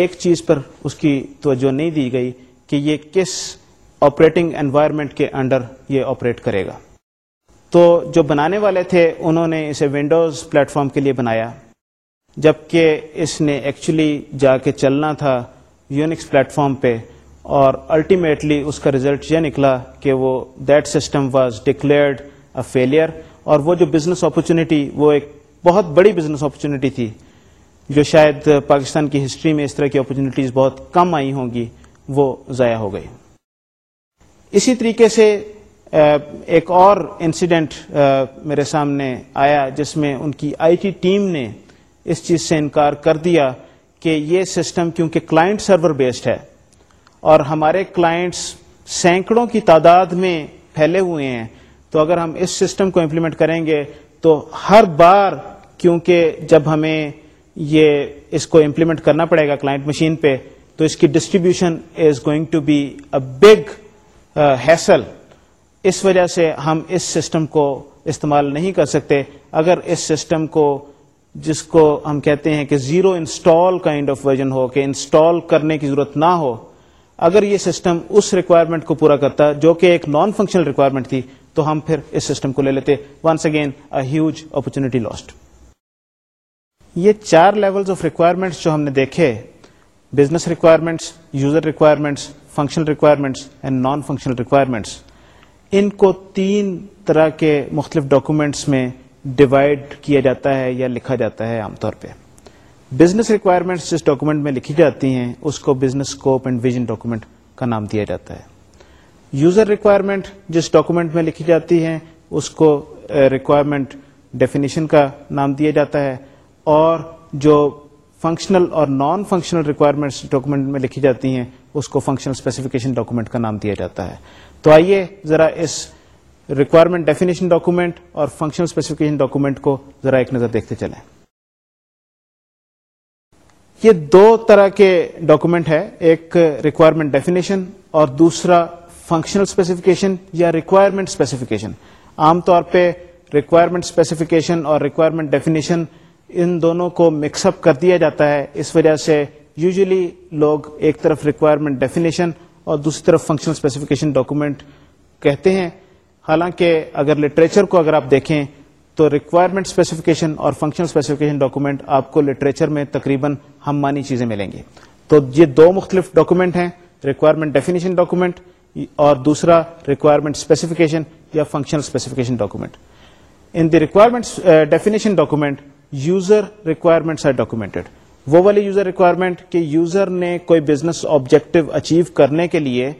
Speaker 1: ایک چیز پر اس کی توجہ نہیں دی گئی کہ یہ کس آپریٹنگ انوائرمنٹ کے انڈر یہ آپریٹ کرے گا تو جو بنانے والے تھے انہوں نے اسے ونڈوز پلیٹ فارم کے لیے بنایا جبکہ اس نے ایکچولی جا کے چلنا تھا یونکس پلیٹ فارم پہ اور الٹیمیٹلی اس کا ریزلٹ یہ نکلا کہ وہ that system was declared a failure اور وہ جو بزنس اپرچونیٹی وہ ایک بہت بڑی بزنس اپرچونیٹی تھی جو شاید پاکستان کی ہسٹری میں اس طرح کی اپرچونیٹیز بہت کم آئی ہوں گی وہ ضائع ہو گئی اسی طریقے سے ایک اور انسیڈنٹ میرے سامنے آیا جس میں ان کی آئی ٹی ٹیم نے اس چیز سے انکار کر دیا کہ یہ سسٹم کیونکہ کلائنٹ سرور بیسڈ ہے اور ہمارے کلائنٹس سینکڑوں کی تعداد میں پھیلے ہوئے ہیں تو اگر ہم اس سسٹم کو امپلیمنٹ کریں گے تو ہر بار کیونکہ جب ہمیں یہ اس کو امپلیمنٹ کرنا پڑے گا کلائنٹ مشین پہ تو اس کی distribution is going to be a big hassle اس وجہ سے ہم اس سسٹم کو استعمال نہیں کر سکتے اگر اس سسٹم کو جس کو ہم کہتے ہیں کہ zero install kind of version ہو کہ انسٹال کرنے کی ضرورت نہ ہو اگر یہ سسٹم اس ریکوائرمنٹ کو پورا کرتا جو کہ ایک نان فنکشنل ریکوائرمنٹ تھی تو ہم پھر اس سسٹم کو لے لیتے once again a huge opportunity lost یہ چار لیول آف ریکوائرمنٹس جو ہم نے دیکھے business requirements user requirements functional requirements and non functional requirements ان کو تین طرح کے مختلف ڈاکومینٹس میں ڈیوائڈ کیا جاتا ہے یا لکھا جاتا ہے عام طور پہ بزنس ریکوائرمنٹس جس ڈاکومنٹ میں لکھی جاتی ہیں اس کو بزنس اینڈ ویژن کا نام دیا جاتا ہے یوزر ریکوائرمنٹ جس ڈاکومنٹ میں لکھی جاتی ہیں اس کو ریکوائرمنٹ ڈیفینیشن کا نام دیا جاتا ہے اور جو فنکشنل اور نان فنکشنل ریکوائرمنٹس ڈاکومنٹ میں لکھی جاتی ہیں اس کو فنکشنل اسپیسیفکیشن ڈاکومنٹ کا نام دیا جاتا ہے تو آئیے ذرا اس ریکوائرمنٹ ڈیفینیشن ڈاکومنٹ اور فنکشنل اسپیسیفکیشن ڈاکومنٹ کو ذرا ایک نظر دیکھتے چلیں یہ دو طرح کے ڈاکومنٹ ہے ایک ریکوائرمنٹ ڈیفینیشن اور دوسرا فنکشنل اسپیسیفکیشن یا ریکوائرمنٹ اسپیسیفکیشن عام طور پہ ریکوائرمنٹ اسپیسیفکیشن اور ریکوائرمنٹ ڈیفینیشن ان دونوں کو مکس اپ کر دیا جاتا ہے اس وجہ سے یوزلی لوگ ایک طرف ریکوائرمنٹ ڈیفینیشن اور دوسری طرف فنکشنل اسپیسیفکیشن ڈاکومنٹ کہتے ہیں حالانکہ اگر لٹریچر کو اگر آپ دیکھیں تو ریکوائرمنٹ اسپیسیفکیشن اور فنکشنل اسپیسیفکیشن ڈاکومنٹ آپ کو لٹریچر میں تقریباً ہم مانی چیزیں ملیں گی تو یہ دو مختلف ڈاکومنٹ ہیں ریکوائرمنٹ ڈیفینیشن ڈاکومنٹ اور دوسرا ریکوائرمنٹ اسپیسیفکیشن یا functional specification document in the requirement definition document user requirements are documented وہ والی یوزر ریکوائرمنٹ کہ یوزر نے کوئی بزنس آبجیکٹو اچیو کرنے کے لیے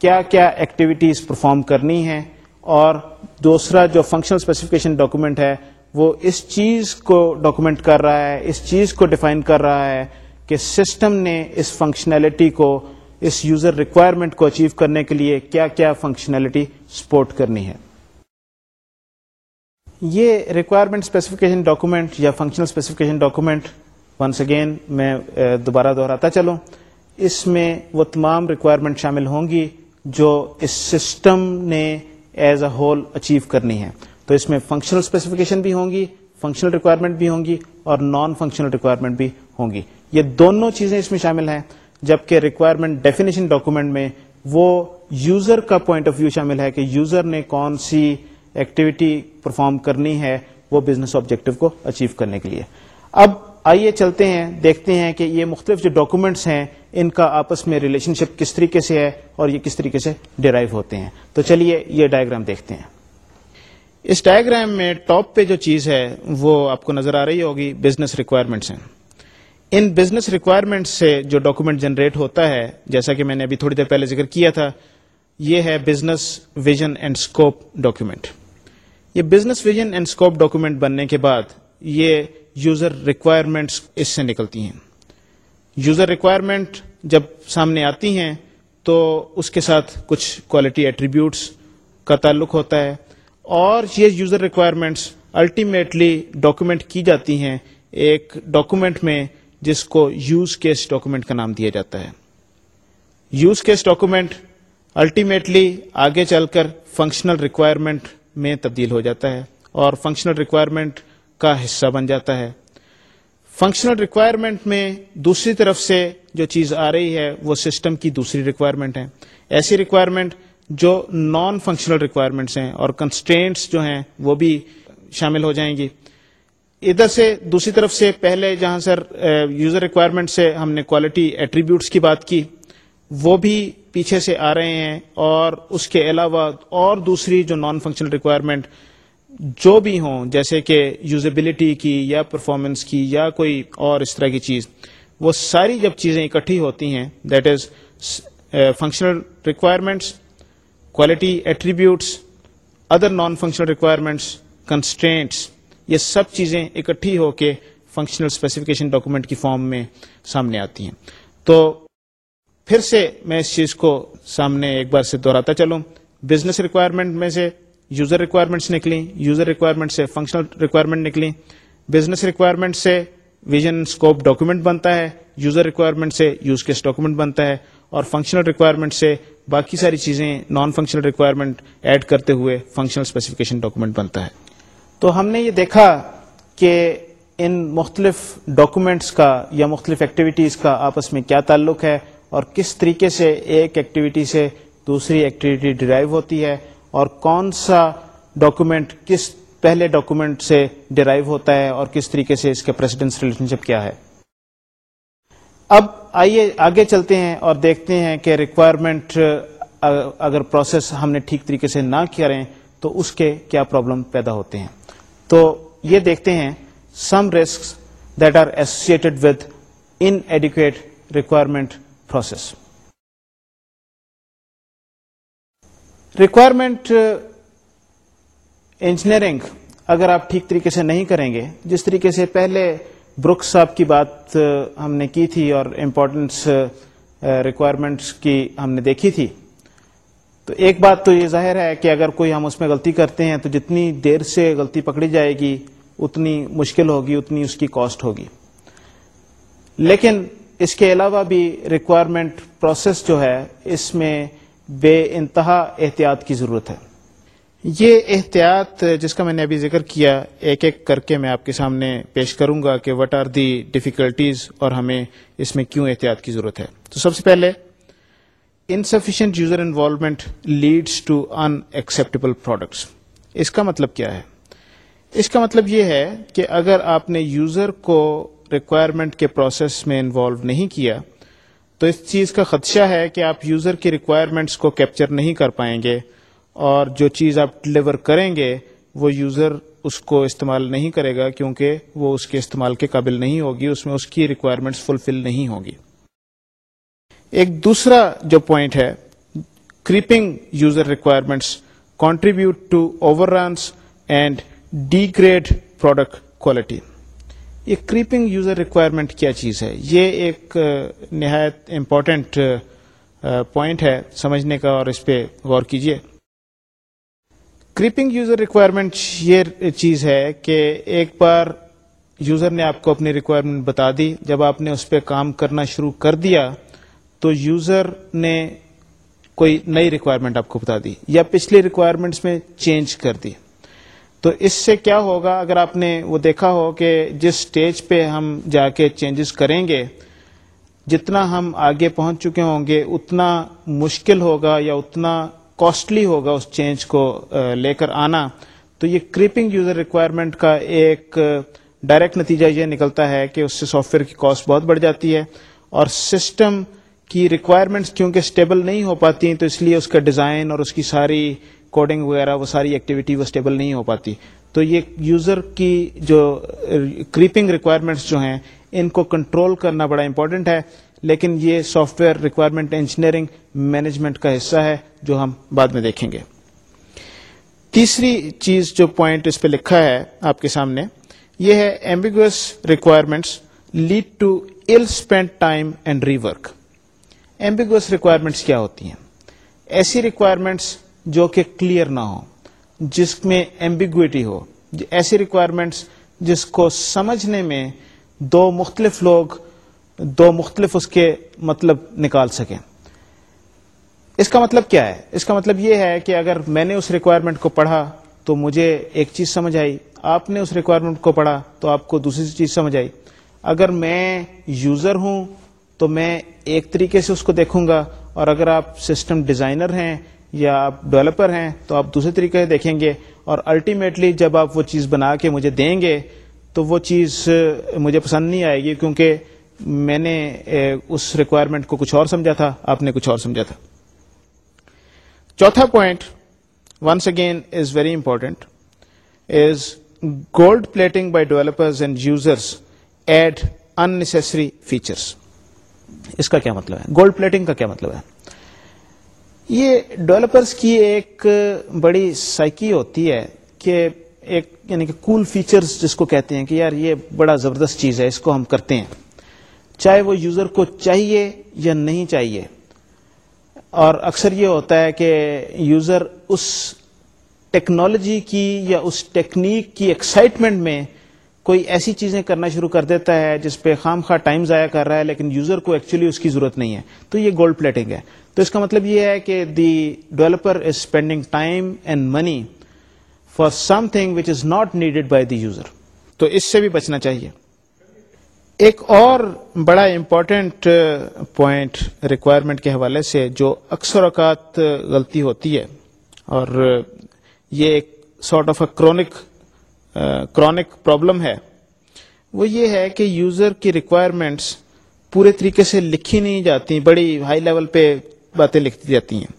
Speaker 1: کیا کیا ایکٹیویٹیز پرفارم کرنی ہیں اور دوسرا جو فنکشنل اسپیسیفکیشن ڈاکومنٹ ہے وہ اس چیز کو ڈاکومنٹ کر رہا ہے اس چیز کو ڈیفائن کر رہا ہے کہ سسٹم نے اس فنکشنلٹی کو اس یوزر ریکوائرمنٹ کو اچیو کرنے کے لیے کیا کیا فنکشنلٹی سپورٹ کرنی ہے یہ ریکوائرمنٹ اسپیسیفکیشن ڈاکومنٹ یا functional specification document once again میں دوبارہ دہراتا چلوں اس میں وہ تمام ریکوائرمنٹ شامل ہوں گی جو اس سسٹم نے ایز اے ہول اچیو کرنی ہے تو اس میں فنکشنل اسپیسیفکیشن بھی ہوں گی فنکشنل ریکوائرمنٹ بھی ہوں گی اور نان فنکشنل ریکوائرمنٹ بھی ہوں گی یہ دونوں چیزیں اس میں شامل ہیں جبکہ ریکوائرمنٹ ڈیفینیشن ڈاکومنٹ میں وہ یوزر کا پوائنٹ آف ویو شامل ہے کہ یوزر نے کون سی ایکٹیویٹی پرفارم کرنی ہے وہ بزنس آبجیکٹو کو اچیو کرنے کے لیے اب آئیے چلتے ہیں دیکھتے ہیں کہ یہ مختلف جو ڈاکومنٹس ہیں ان کا آپس میں ریلیشن شپ کس طریقے سے ہے اور یہ کس طریقے سے ڈیرائیو ہوتے ہیں تو چلیے یہ ڈائگرام دیکھتے ہیں اس میں ٹاپ پہ جو چیز ہے وہ آپ کو نظر آ رہی ہوگی بزنس ریکوائرمنٹس ہیں ان بزنس ریکوائرمنٹس سے جو ڈاکومینٹ جنریٹ ہوتا ہے جیسا کہ میں نے ابھی تھوڑی دیر پہلے ذکر کیا تھا یہ ہے business vision and scope document یہ business vision and scope document بننے کے بعد یہ یوزر ریکوائرمنٹس اس سے نکلتی ہیں یوزر ریکوائرمنٹ جب سامنے آتی ہیں تو اس کے ساتھ کچھ کوالٹی ایٹریبیوٹس کا تعلق ہوتا ہے اور یہ یوزر ریکوائرمنٹس الٹیمیٹلی ڈاکومنٹ کی جاتی ہیں ایک ڈاکومنٹ میں جس کو یوز کیس ڈاکومنٹ کا نام دیا جاتا ہے یوز کیس ڈاکومنٹ الٹیمیٹلی آگے چل کر فنکشنل ریکوائرمنٹ میں تبدیل ہو جاتا ہے اور فنکشنل ریکوائرمنٹ کا حصہ بن جاتا ہے فنکشنل ریکوائرمنٹ میں دوسری طرف سے جو چیز آ رہی ہے وہ سسٹم کی دوسری ریکوائرمنٹ ہے ایسی ریکوائرمنٹ جو نان فنکشنل ریکوائرمنٹس ہیں اور کنسٹینٹس جو ہیں وہ بھی شامل ہو جائیں گی ادھر سے دوسری طرف سے پہلے جہاں سر یوزر ریکوائرمنٹ سے ہم نے کوالٹی ایٹریبیوٹس کی بات کی وہ بھی پیچھے سے آ رہے ہیں اور اس کے علاوہ اور دوسری جو نان فنکشنل ریکوائرمنٹ جو بھی ہوں جیسے کہ یوزبلٹی کی یا پرفارمنس کی یا کوئی اور اس طرح کی چیز وہ ساری جب چیزیں اکٹھی ہوتی ہیں that is functional requirements quality attributes other non functional requirements constraints یہ سب چیزیں اکٹھی ہو کے فنکشنل اسپیسیفکیشن ڈاکومنٹ کی فارم میں سامنے آتی ہیں تو پھر سے میں اس چیز کو سامنے ایک بار سے دہراتا چلوں بزنس ریکوائرمنٹ میں سے یوزر ریکوائرمنٹس نکلیں یوزر ریکوائرمنٹ سے فنکشنل ریکوائرمنٹ نکلیں بزنس ریکوائرمنٹ سے ویژن اسکوپ ڈاکومنٹ بنتا ہے یوزر ریکوائرمنٹ سے یوز کیس ڈاکومنٹ بنتا ہے اور فنکشنل ریکوائرمنٹ سے باقی ساری چیزیں نان فنکشنل ریکوائرمنٹ ایڈ کرتے ہوئے فنکشنل اسپیسیفکیشن ڈاکومنٹ بنتا ہے تو ہم نے یہ دیکھا کہ ان مختلف ڈاکومنٹس کا یا مختلف ایکٹیویٹیز کا آپس میں کیا تعلق ہے اور کس طریقے سے ایک ایکٹیویٹی سے دوسری ایکٹیویٹی ڈرائیو ہوتی ہے اور کون سا ڈاکومنٹ کس پہلے ڈاکومنٹ سے ڈرائیو ہوتا ہے اور کس طریقے سے اس کے ریلیشن شپ کیا ہے اب آئیے آگے چلتے ہیں اور دیکھتے ہیں کہ ریکوائرمنٹ اگر پروسیس ہم نے ٹھیک طریقے سے نہ کریں تو اس کے کیا پرابلم پیدا ہوتے ہیں تو یہ دیکھتے ہیں some risk that are associated with inadequate requirement process requirement engineering uh, اگر آپ ٹھیک طریقے سے نہیں کریں گے جس طریقے سے پہلے برکس صاحب کی بات uh, ہم نے کی تھی اور امپورٹنس ریکوائرمنٹس uh, کی ہم نے دیکھی تھی تو ایک بات تو یہ ظاہر ہے کہ اگر کوئی ہم اس میں غلطی کرتے ہیں تو جتنی دیر سے غلطی پکڑی جائے گی اتنی مشکل ہوگی اتنی اس کی کاسٹ ہوگی لیکن اس کے علاوہ بھی ریکوائرمنٹ پروسیس جو ہے اس میں بے انتہا احتیاط کی ضرورت ہے یہ احتیاط جس کا میں نے ابھی ذکر کیا ایک ایک کر کے میں آپ کے سامنے پیش کروں گا کہ وٹ آر دی ڈیفیکلٹیز اور ہمیں اس میں کیوں احتیاط کی ضرورت ہے تو سب سے پہلے insufficient user involvement leads to unacceptable products اس کا مطلب کیا ہے اس کا مطلب یہ ہے کہ اگر آپ نے یوزر کو ریکوائرمنٹ کے پروسیس میں انوالو نہیں کیا تو اس چیز کا خدشہ ہے کہ آپ یوزر کی ریکوائرمنٹس کو کیپچر نہیں کر پائیں گے اور جو چیز آپ ڈلیور کریں گے وہ یوزر اس کو استعمال نہیں کرے گا کیونکہ وہ اس کے استعمال کے قابل نہیں ہوگی اس میں اس کی ریکوائرمنٹس فلفل نہیں ہوگی ایک دوسرا جو پوائنٹ ہے creeping user requirements contribute to runs and degrade product quality یہ کریپنگ یوزر ریکوائرمنٹ کیا چیز ہے یہ ایک نہایت امپورٹنٹ پوائنٹ ہے سمجھنے کا اور اس پہ غور کیجیے کریپنگ یوزر ریکوائرمنٹ یہ چیز ہے کہ ایک بار یوزر نے آپ کو اپنی ریکوائرمنٹ بتا دی جب آپ نے اس پہ کام کرنا شروع کر دیا تو یوزر نے کوئی نئی ریکوائرمنٹ آپ کو بتا دی یا پچھلی ریکوائرمنٹس میں چینج کر دی تو اس سے کیا ہوگا اگر آپ نے وہ دیکھا ہو کہ جس سٹیج پہ ہم جا کے چینجز کریں گے جتنا ہم آگے پہنچ چکے ہوں گے اتنا مشکل ہوگا یا اتنا کاسٹلی ہوگا اس چینج کو لے کر آنا تو یہ کریپنگ یوزر ریکوائرمنٹ کا ایک ڈائریکٹ نتیجہ یہ نکلتا ہے کہ اس سے سافٹ ویئر کی کاسٹ بہت بڑھ جاتی ہے اور سسٹم کی ریکوائرمنٹس کیونکہ اسٹیبل نہیں ہو پاتی ہیں تو اس لیے اس کا ڈیزائن اور اس کی ساری کوڈنگ وغیرہ وہ ساری ایکٹیویٹی وہ اسٹیبل نہیں ہو پاتی تو یہ یوزر کی جو کریپنگ ریکوائرمنٹس جو ہیں ان کو کنٹرول کرنا بڑا امپورٹنٹ ہے لیکن یہ software requirement engineering management کا حصہ ہے جو ہم بعد میں دیکھیں گے تیسری چیز جو پوائنٹ اس پہ لکھا ہے آپ کے سامنے یہ ہے ambiguous requirements lead to ill spend time and rework ambiguous requirements کیا ہوتی ہیں ایسی ریکوائرمنٹس جو کہ کلیئر نہ ہو جس میں ایمبیگوٹی ہو ایسی ریکوائرمنٹس جس کو سمجھنے میں دو مختلف لوگ دو مختلف اس کے مطلب نکال سکیں اس کا مطلب کیا ہے اس کا مطلب یہ ہے کہ اگر میں نے اس ریکوائرمنٹ کو پڑھا تو مجھے ایک چیز سمجھ آئی آپ نے اس ریکوائرمنٹ کو پڑھا تو آپ کو دوسری چیز سمجھ آئی اگر میں یوزر ہوں تو میں ایک طریقے سے اس کو دیکھوں گا اور اگر آپ سسٹم ڈیزائنر ہیں یا آپ ڈیولپر ہیں تو آپ دوسرے طریقے سے دیکھیں گے اور الٹیمیٹلی جب آپ وہ چیز بنا کے مجھے دیں گے تو وہ چیز مجھے پسند نہیں آئے گی کیونکہ میں نے اس ریکوائرمنٹ کو کچھ اور سمجھا تھا آپ نے کچھ اور سمجھا تھا چوتھا point once again is very important is gold plating by developers and users add unnecessary features اس کا کیا مطلب ہے گولڈ پلیٹنگ کا کیا مطلب ہے یہ ڈیولپرس کی ایک بڑی سائکی ہوتی ہے کہ ایک یعنی کہ کول فیچرز جس کو کہتے ہیں کہ یار یہ بڑا زبردست چیز ہے اس کو ہم کرتے ہیں چاہے وہ یوزر کو چاہیے یا نہیں چاہیے اور اکثر یہ ہوتا ہے کہ یوزر اس ٹیکنالوجی کی یا اس ٹیکنیک کی ایکسائٹمنٹ میں کوئی ایسی چیزیں کرنا شروع کر دیتا ہے جس پہ خام خواہ ٹائم ضائع کر رہا ہے لیکن یوزر کو ایکچولی اس کی ضرورت نہیں ہے تو یہ گولڈ پلیٹنگ ہے تو اس کا مطلب یہ ہے کہ the developer is spending time and money for something which is not needed by the user تو اس سے بھی بچنا چاہیے ایک اور بڑا امپورٹنٹ پوائنٹ ریکوائرمنٹ کے حوالے سے جو اکثر اوقات غلطی ہوتی ہے اور uh, یہ ایک sort of a chronic chronic problem ہے وہ یہ ہے کہ یوزر کی ریکوائرمنٹس پورے طریقے سے لکھی نہیں جاتی بڑی ہائی لیول پہ باتیں لکھتی جاتی ہیں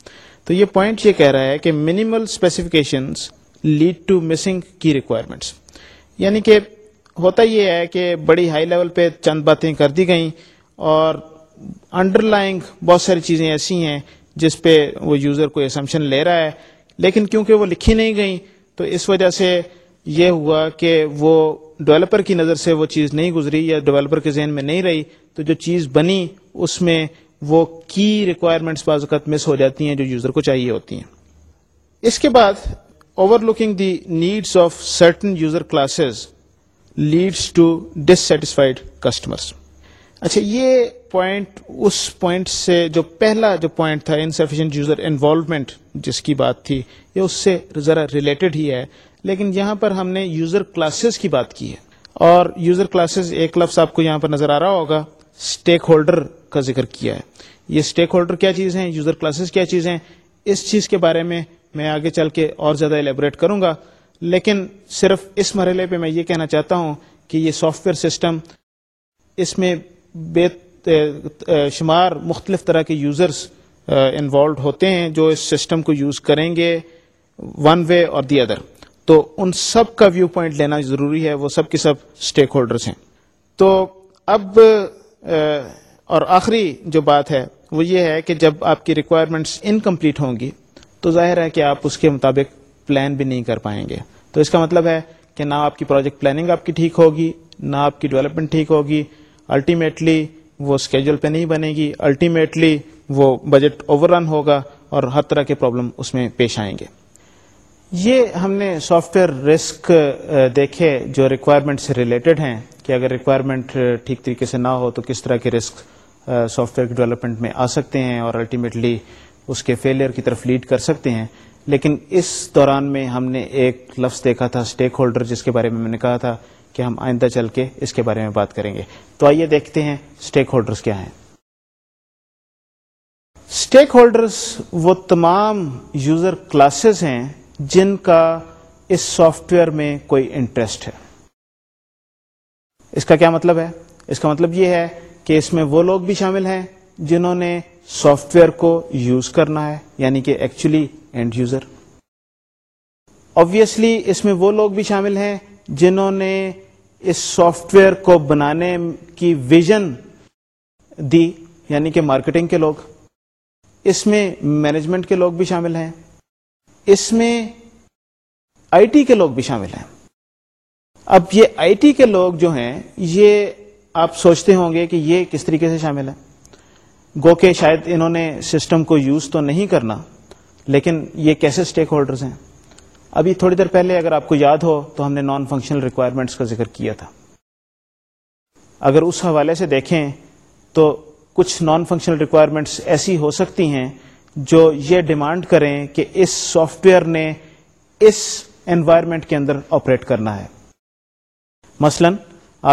Speaker 1: تو یہ پوائنٹ یہ کہہ رہا ہے کہ minimal specifications lead to missing key requirements یعنی کہ ہوتا یہ ہے کہ بڑی ہائی لیول پہ چند باتیں کر دی گئیں اور انڈر لائنگ بہت ساری چیزیں ایسی ہیں جس پہ وہ یوزر کو اسمپشن لے رہا ہے لیکن کیونکہ وہ لکھی نہیں گئیں تو اس وجہ سے یہ ہوا کہ وہ ڈیولپر کی نظر سے وہ چیز نہیں گزری یا ڈیولپر کے ذہن میں نہیں رہی تو جو چیز بنی اس میں وہ کی ریکوائرمنٹس بعض اوقات مس ہو جاتی ہیں جو یوزر کو چاہیے ہوتی ہیں اس کے بعد overlooking the needs of certain user classes leads to dissatisfied customers اچھا یہ پوائنٹ اس پوائنٹ سے جو پہلا جو پوائنٹ تھا انسفیشینٹ یوزر انوالومنٹ جس کی بات تھی یہ اس سے ذرا ریلیٹڈ ہی ہے لیکن یہاں پر ہم نے یوزر کلاسز کی بات کی ہے اور یوزر کلاسز ایک لفظ آپ کو یہاں پر نظر آ رہا ہوگا اسٹیک ہولڈر کا ذکر کیا ہے یہ اسٹیک ہولڈر کیا چیز ہیں یوزر کلاسز کیا چیزیں اس چیز کے بارے میں میں آگے چل کے اور زیادہ الیبوریٹ کروں گا لیکن صرف اس مرحلے پہ میں یہ کہنا چاہتا ہوں کہ یہ سافٹ ویئر سسٹم اس میں بے شمار مختلف طرح کے یوزرس انوالوڈ ہوتے ہیں جو اس سسٹم کو یوز کریں گے ون وے اور دی ادر تو ان سب کا ویو پوائنٹ لینا ضروری ہے وہ سب کے سب اسٹیک ہولڈرس ہیں تو اب اور آخری جو بات ہے وہ یہ ہے کہ جب آپ کی ریکوائرمنٹس انکمپلیٹ ہوں گی تو ظاہر ہے کہ آپ اس کے مطابق پلان بھی نہیں کر پائیں گے تو اس کا مطلب ہے کہ نہ آپ کی پروجیکٹ پلاننگ آپ کی ٹھیک ہوگی نہ آپ کی ڈیولپمنٹ ٹھیک ہوگی الٹیمیٹلی وہ اسکیڈول پہ نہیں بنے گی الٹیمیٹلی وہ بجٹ اوور رن ہوگا اور ہر طرح کے پرابلم اس میں پیش آئیں گے یہ ہم نے سافٹ ویئر رسک دیکھے جو ریکوائرمنٹ سے ریلیٹڈ ہیں کہ اگر ریکوائرمنٹ ٹھیک طریقے سے نہ ہو تو کس طرح کے رسک سافٹ ویئر کے ڈیولپمنٹ میں آ سکتے ہیں اور الٹیمیٹلی اس کے فیلئر کی طرف لیڈ کر سکتے ہیں لیکن اس دوران میں ہم نے ایک لفظ دیکھا تھا اسٹیک ہولڈر جس کے بارے میں میں نے کہا تھا کہ ہم آئندہ چل کے اس کے بارے میں بات کریں گے تو آئیے دیکھتے ہیں اسٹیک ہولڈرس کیا ہیں اسٹیک ہولڈرس وہ تمام یوزر کلاسز ہیں جن کا اس سافٹ ویئر میں کوئی انٹرسٹ ہے اس کا کیا مطلب ہے اس کا مطلب یہ ہے کہ اس میں وہ لوگ بھی شامل ہیں جنہوں نے سافٹ ویئر کو یوز کرنا ہے یعنی کہ ایکچولی اینڈ یوزر آبویسلی اس میں وہ لوگ بھی شامل ہیں جنہوں نے اس سافٹ ویئر کو بنانے کی ویژن دی یعنی کہ مارکیٹنگ کے لوگ اس میں مینجمنٹ کے لوگ بھی شامل ہیں اس میں آئی ٹی کے لوگ بھی شامل ہیں اب یہ آئی ٹی کے لوگ جو ہیں یہ آپ سوچتے ہوں گے کہ یہ کس طریقے سے شامل ہے گو کہ شاید انہوں نے سسٹم کو یوز تو نہیں کرنا لیکن یہ کیسے اسٹیک ہولڈرز ہیں ابھی تھوڑی دیر پہلے اگر آپ کو یاد ہو تو ہم نے نان فنکشنل ریکوائرمنٹس کا ذکر کیا تھا اگر اس حوالے سے دیکھیں تو کچھ نان فنکشنل ریکوائرمنٹس ایسی ہو سکتی ہیں جو یہ ڈیمانڈ کریں کہ اس سافٹ ویئر نے اس انوائرمنٹ کے اندر آپریٹ کرنا ہے مثلا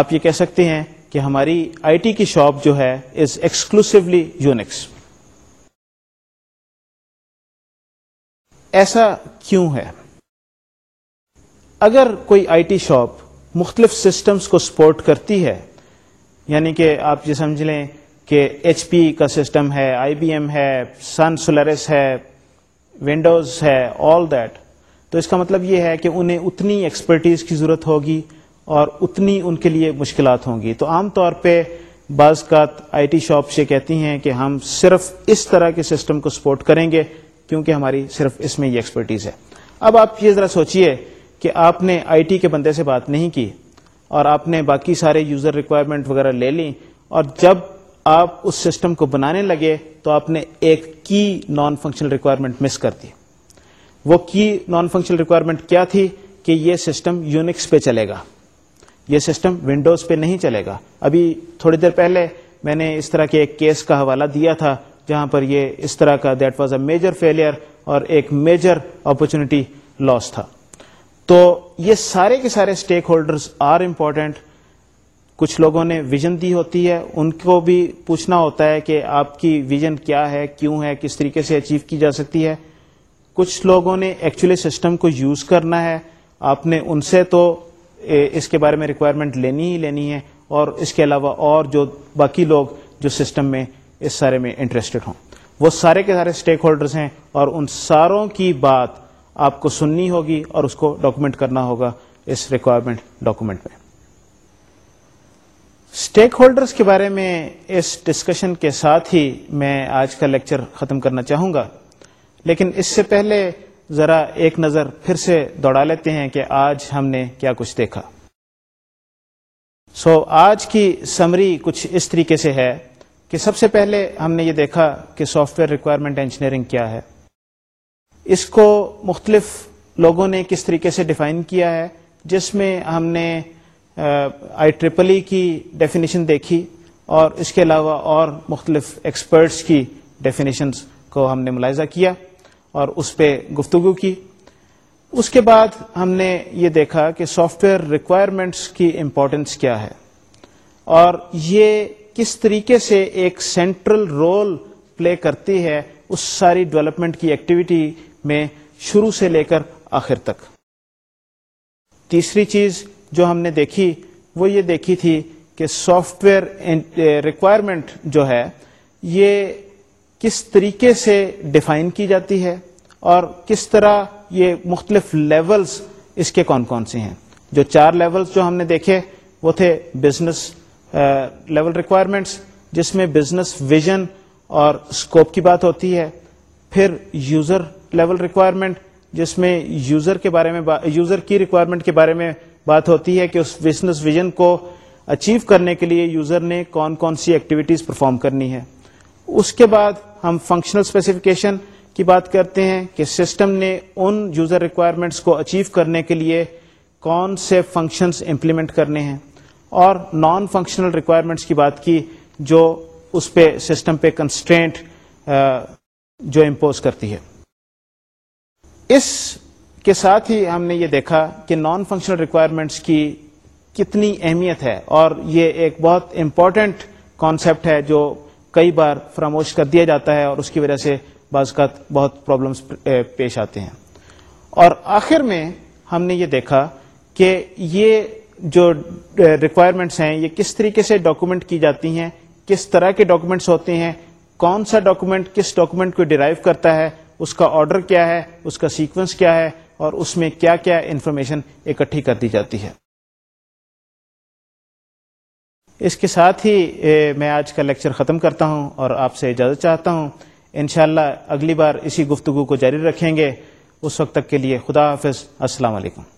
Speaker 1: آپ یہ کہہ سکتے ہیں کہ ہماری آئی ٹی کی شاپ جو ہے از ایکسکلوسولی یونکس ایسا کیوں ہے اگر کوئی آئی ٹی شاپ مختلف سسٹمز کو سپورٹ کرتی ہے یعنی کہ آپ یہ سمجھ لیں کہ ایچ پی کا سسٹم ہے آئی بی ایم ہے سن سولرس ہے ونڈوز ہے آل دیٹ تو اس کا مطلب یہ ہے کہ انہیں اتنی ایکسپرٹیز کی ضرورت ہوگی اور اتنی ان کے لیے مشکلات ہوں گی تو عام طور پہ بعض کا آئی ٹی شاپس یہ کہتی ہیں کہ ہم صرف اس طرح کے سسٹم کو سپورٹ کریں گے کیونکہ ہماری صرف اس میں یہ ایکسپرٹیز ہے اب آپ یہ ذرا سوچئے کہ آپ نے آئی ٹی کے بندے سے بات نہیں کی اور آپ نے باقی سارے یوزر ریکوائرمنٹ وغیرہ لے لیں اور جب آپ اس سسٹم کو بنانے لگے تو آپ نے ایک کی نان فنکشنل ریکوائرمنٹ مس کر دی وہ کی نان فنکشنل ریکوائرمنٹ کیا تھی کہ یہ سسٹم یونکس پہ چلے گا یہ سسٹم ونڈوز پہ نہیں چلے گا ابھی تھوڑی دیر پہلے میں نے اس طرح کے ایک کیس کا حوالہ دیا تھا جہاں پر یہ اس طرح کا that was a major failure اور ایک میجر اپرچونٹی لاس تھا تو یہ سارے کے سارے اسٹیک ہولڈرز آر امپورٹینٹ کچھ لوگوں نے ویژن دی ہوتی ہے ان کو بھی پوچھنا ہوتا ہے کہ آپ کی ویژن کیا ہے کیوں ہے کس طریقے سے اچیو کی جا سکتی ہے کچھ لوگوں نے ایکچولی سسٹم کو یوز کرنا ہے آپ نے ان سے تو اس کے بارے میں ریکوائرمنٹ لینی ہی لینی ہے اور اس کے علاوہ اور جو باقی لوگ جو سسٹم میں اس سارے میں انٹرسٹڈ ہوں وہ سارے کے سارے اسٹیک ہولڈرس ہیں اور ان ساروں کی بات آپ کو سننی ہوگی اور اس کو ڈاکومنٹ کرنا ہوگا اس ریکوائرمنٹ ڈاکومنٹ میں اسٹیک ہولڈرس کے بارے میں اس ڈسکشن کے ساتھ ہی میں آج کا لیکچر ختم کرنا چاہوں گا لیکن اس سے پہلے ذرا ایک نظر پھر سے دوڑا لیتے ہیں کہ آج ہم نے کیا کچھ دیکھا سو so, آج کی سمری کچھ اس طریقے سے ہے کہ سب سے پہلے ہم نے یہ دیکھا کہ سافٹ ویئر ریکوائرمنٹ انجینئرنگ کیا ہے اس کو مختلف لوگوں نے کس طریقے سے ڈیفائن کیا ہے جس میں ہم نے آئی ٹریپل ای کی ڈیفینیشن دیکھی اور اس کے علاوہ اور مختلف ایکسپرٹس کی ڈیفینیشنس کو ہم نے ملاحظہ کیا اور اس پہ گفتگو کی اس کے بعد ہم نے یہ دیکھا کہ سافٹ ویئر ریکوائرمنٹس کی امپورٹنس کیا ہے اور یہ کس طریقے سے ایک سینٹرل رول پلے کرتی ہے اس ساری ڈیولپمنٹ کی ایکٹیویٹی میں شروع سے لے کر آخر تک تیسری چیز جو ہم نے دیکھی وہ یہ دیکھی تھی کہ سافٹ ویئر ریکوائرمنٹ جو ہے یہ کس طریقے سے ڈیفائن کی جاتی ہے اور کس طرح یہ مختلف لیولز اس کے کون کون سے ہیں جو چار لیولز جو ہم نے دیکھے وہ تھے بزنس لیول ریکوائرمنٹس جس میں بزنس ویژن اور اسکوپ کی بات ہوتی ہے پھر یوزر لیول ریکوائرمنٹ جس میں یوزر کے بارے میں یوزر کی ریکوائرمنٹ کے بارے میں بات ہوتی ہے کہ اس بزنس ویژن کو اچیو کرنے کے لیے یوزر نے کون کون سی ایکٹیویٹیز پرفارم کرنی ہے اس کے بعد ہم فنکشنل اسپیسیفکیشن کی بات کرتے ہیں کہ سسٹم نے ان یوزر ریکوائرمنٹس کو اچیو کرنے کے لیے کون سے فنکشنس امپلیمنٹ کرنے ہیں اور نان فنکشنل ریکوائرمنٹس کی بات کی جو اس پہ سسٹم پہ کنسٹرینٹ جو امپوز کرتی ہے اس کے ساتھ ہی ہم نے یہ دیکھا کہ نان فنکشنل ریکوائرمنٹس کی کتنی اہمیت ہے اور یہ ایک بہت امپورٹنٹ کانسیپٹ ہے جو کئی بار فراموش کر دیا جاتا ہے اور اس کی وجہ سے بعض کا بہت پرابلمس پیش آتے ہیں اور آخر میں ہم نے یہ دیکھا کہ یہ جو ریکوائرمنٹس ہیں یہ کس طریقے سے ڈاکومنٹ کی جاتی ہیں کس طرح کے ڈاکومنٹس ہوتے ہیں کون سا ڈاکومنٹ کس ڈاکومنٹ کو ڈرائیو کرتا ہے اس کا آرڈر کیا ہے اس کا سیکوینس کیا ہے اور اس میں کیا کیا انفارمیشن اکٹھی کر دی جاتی ہے اس کے ساتھ ہی میں آج کا لیکچر ختم کرتا ہوں اور آپ سے اجازت چاہتا ہوں انشاءاللہ اگلی بار اسی گفتگو کو جاری رکھیں گے اس وقت تک کے لیے خدا حافظ السلام علیکم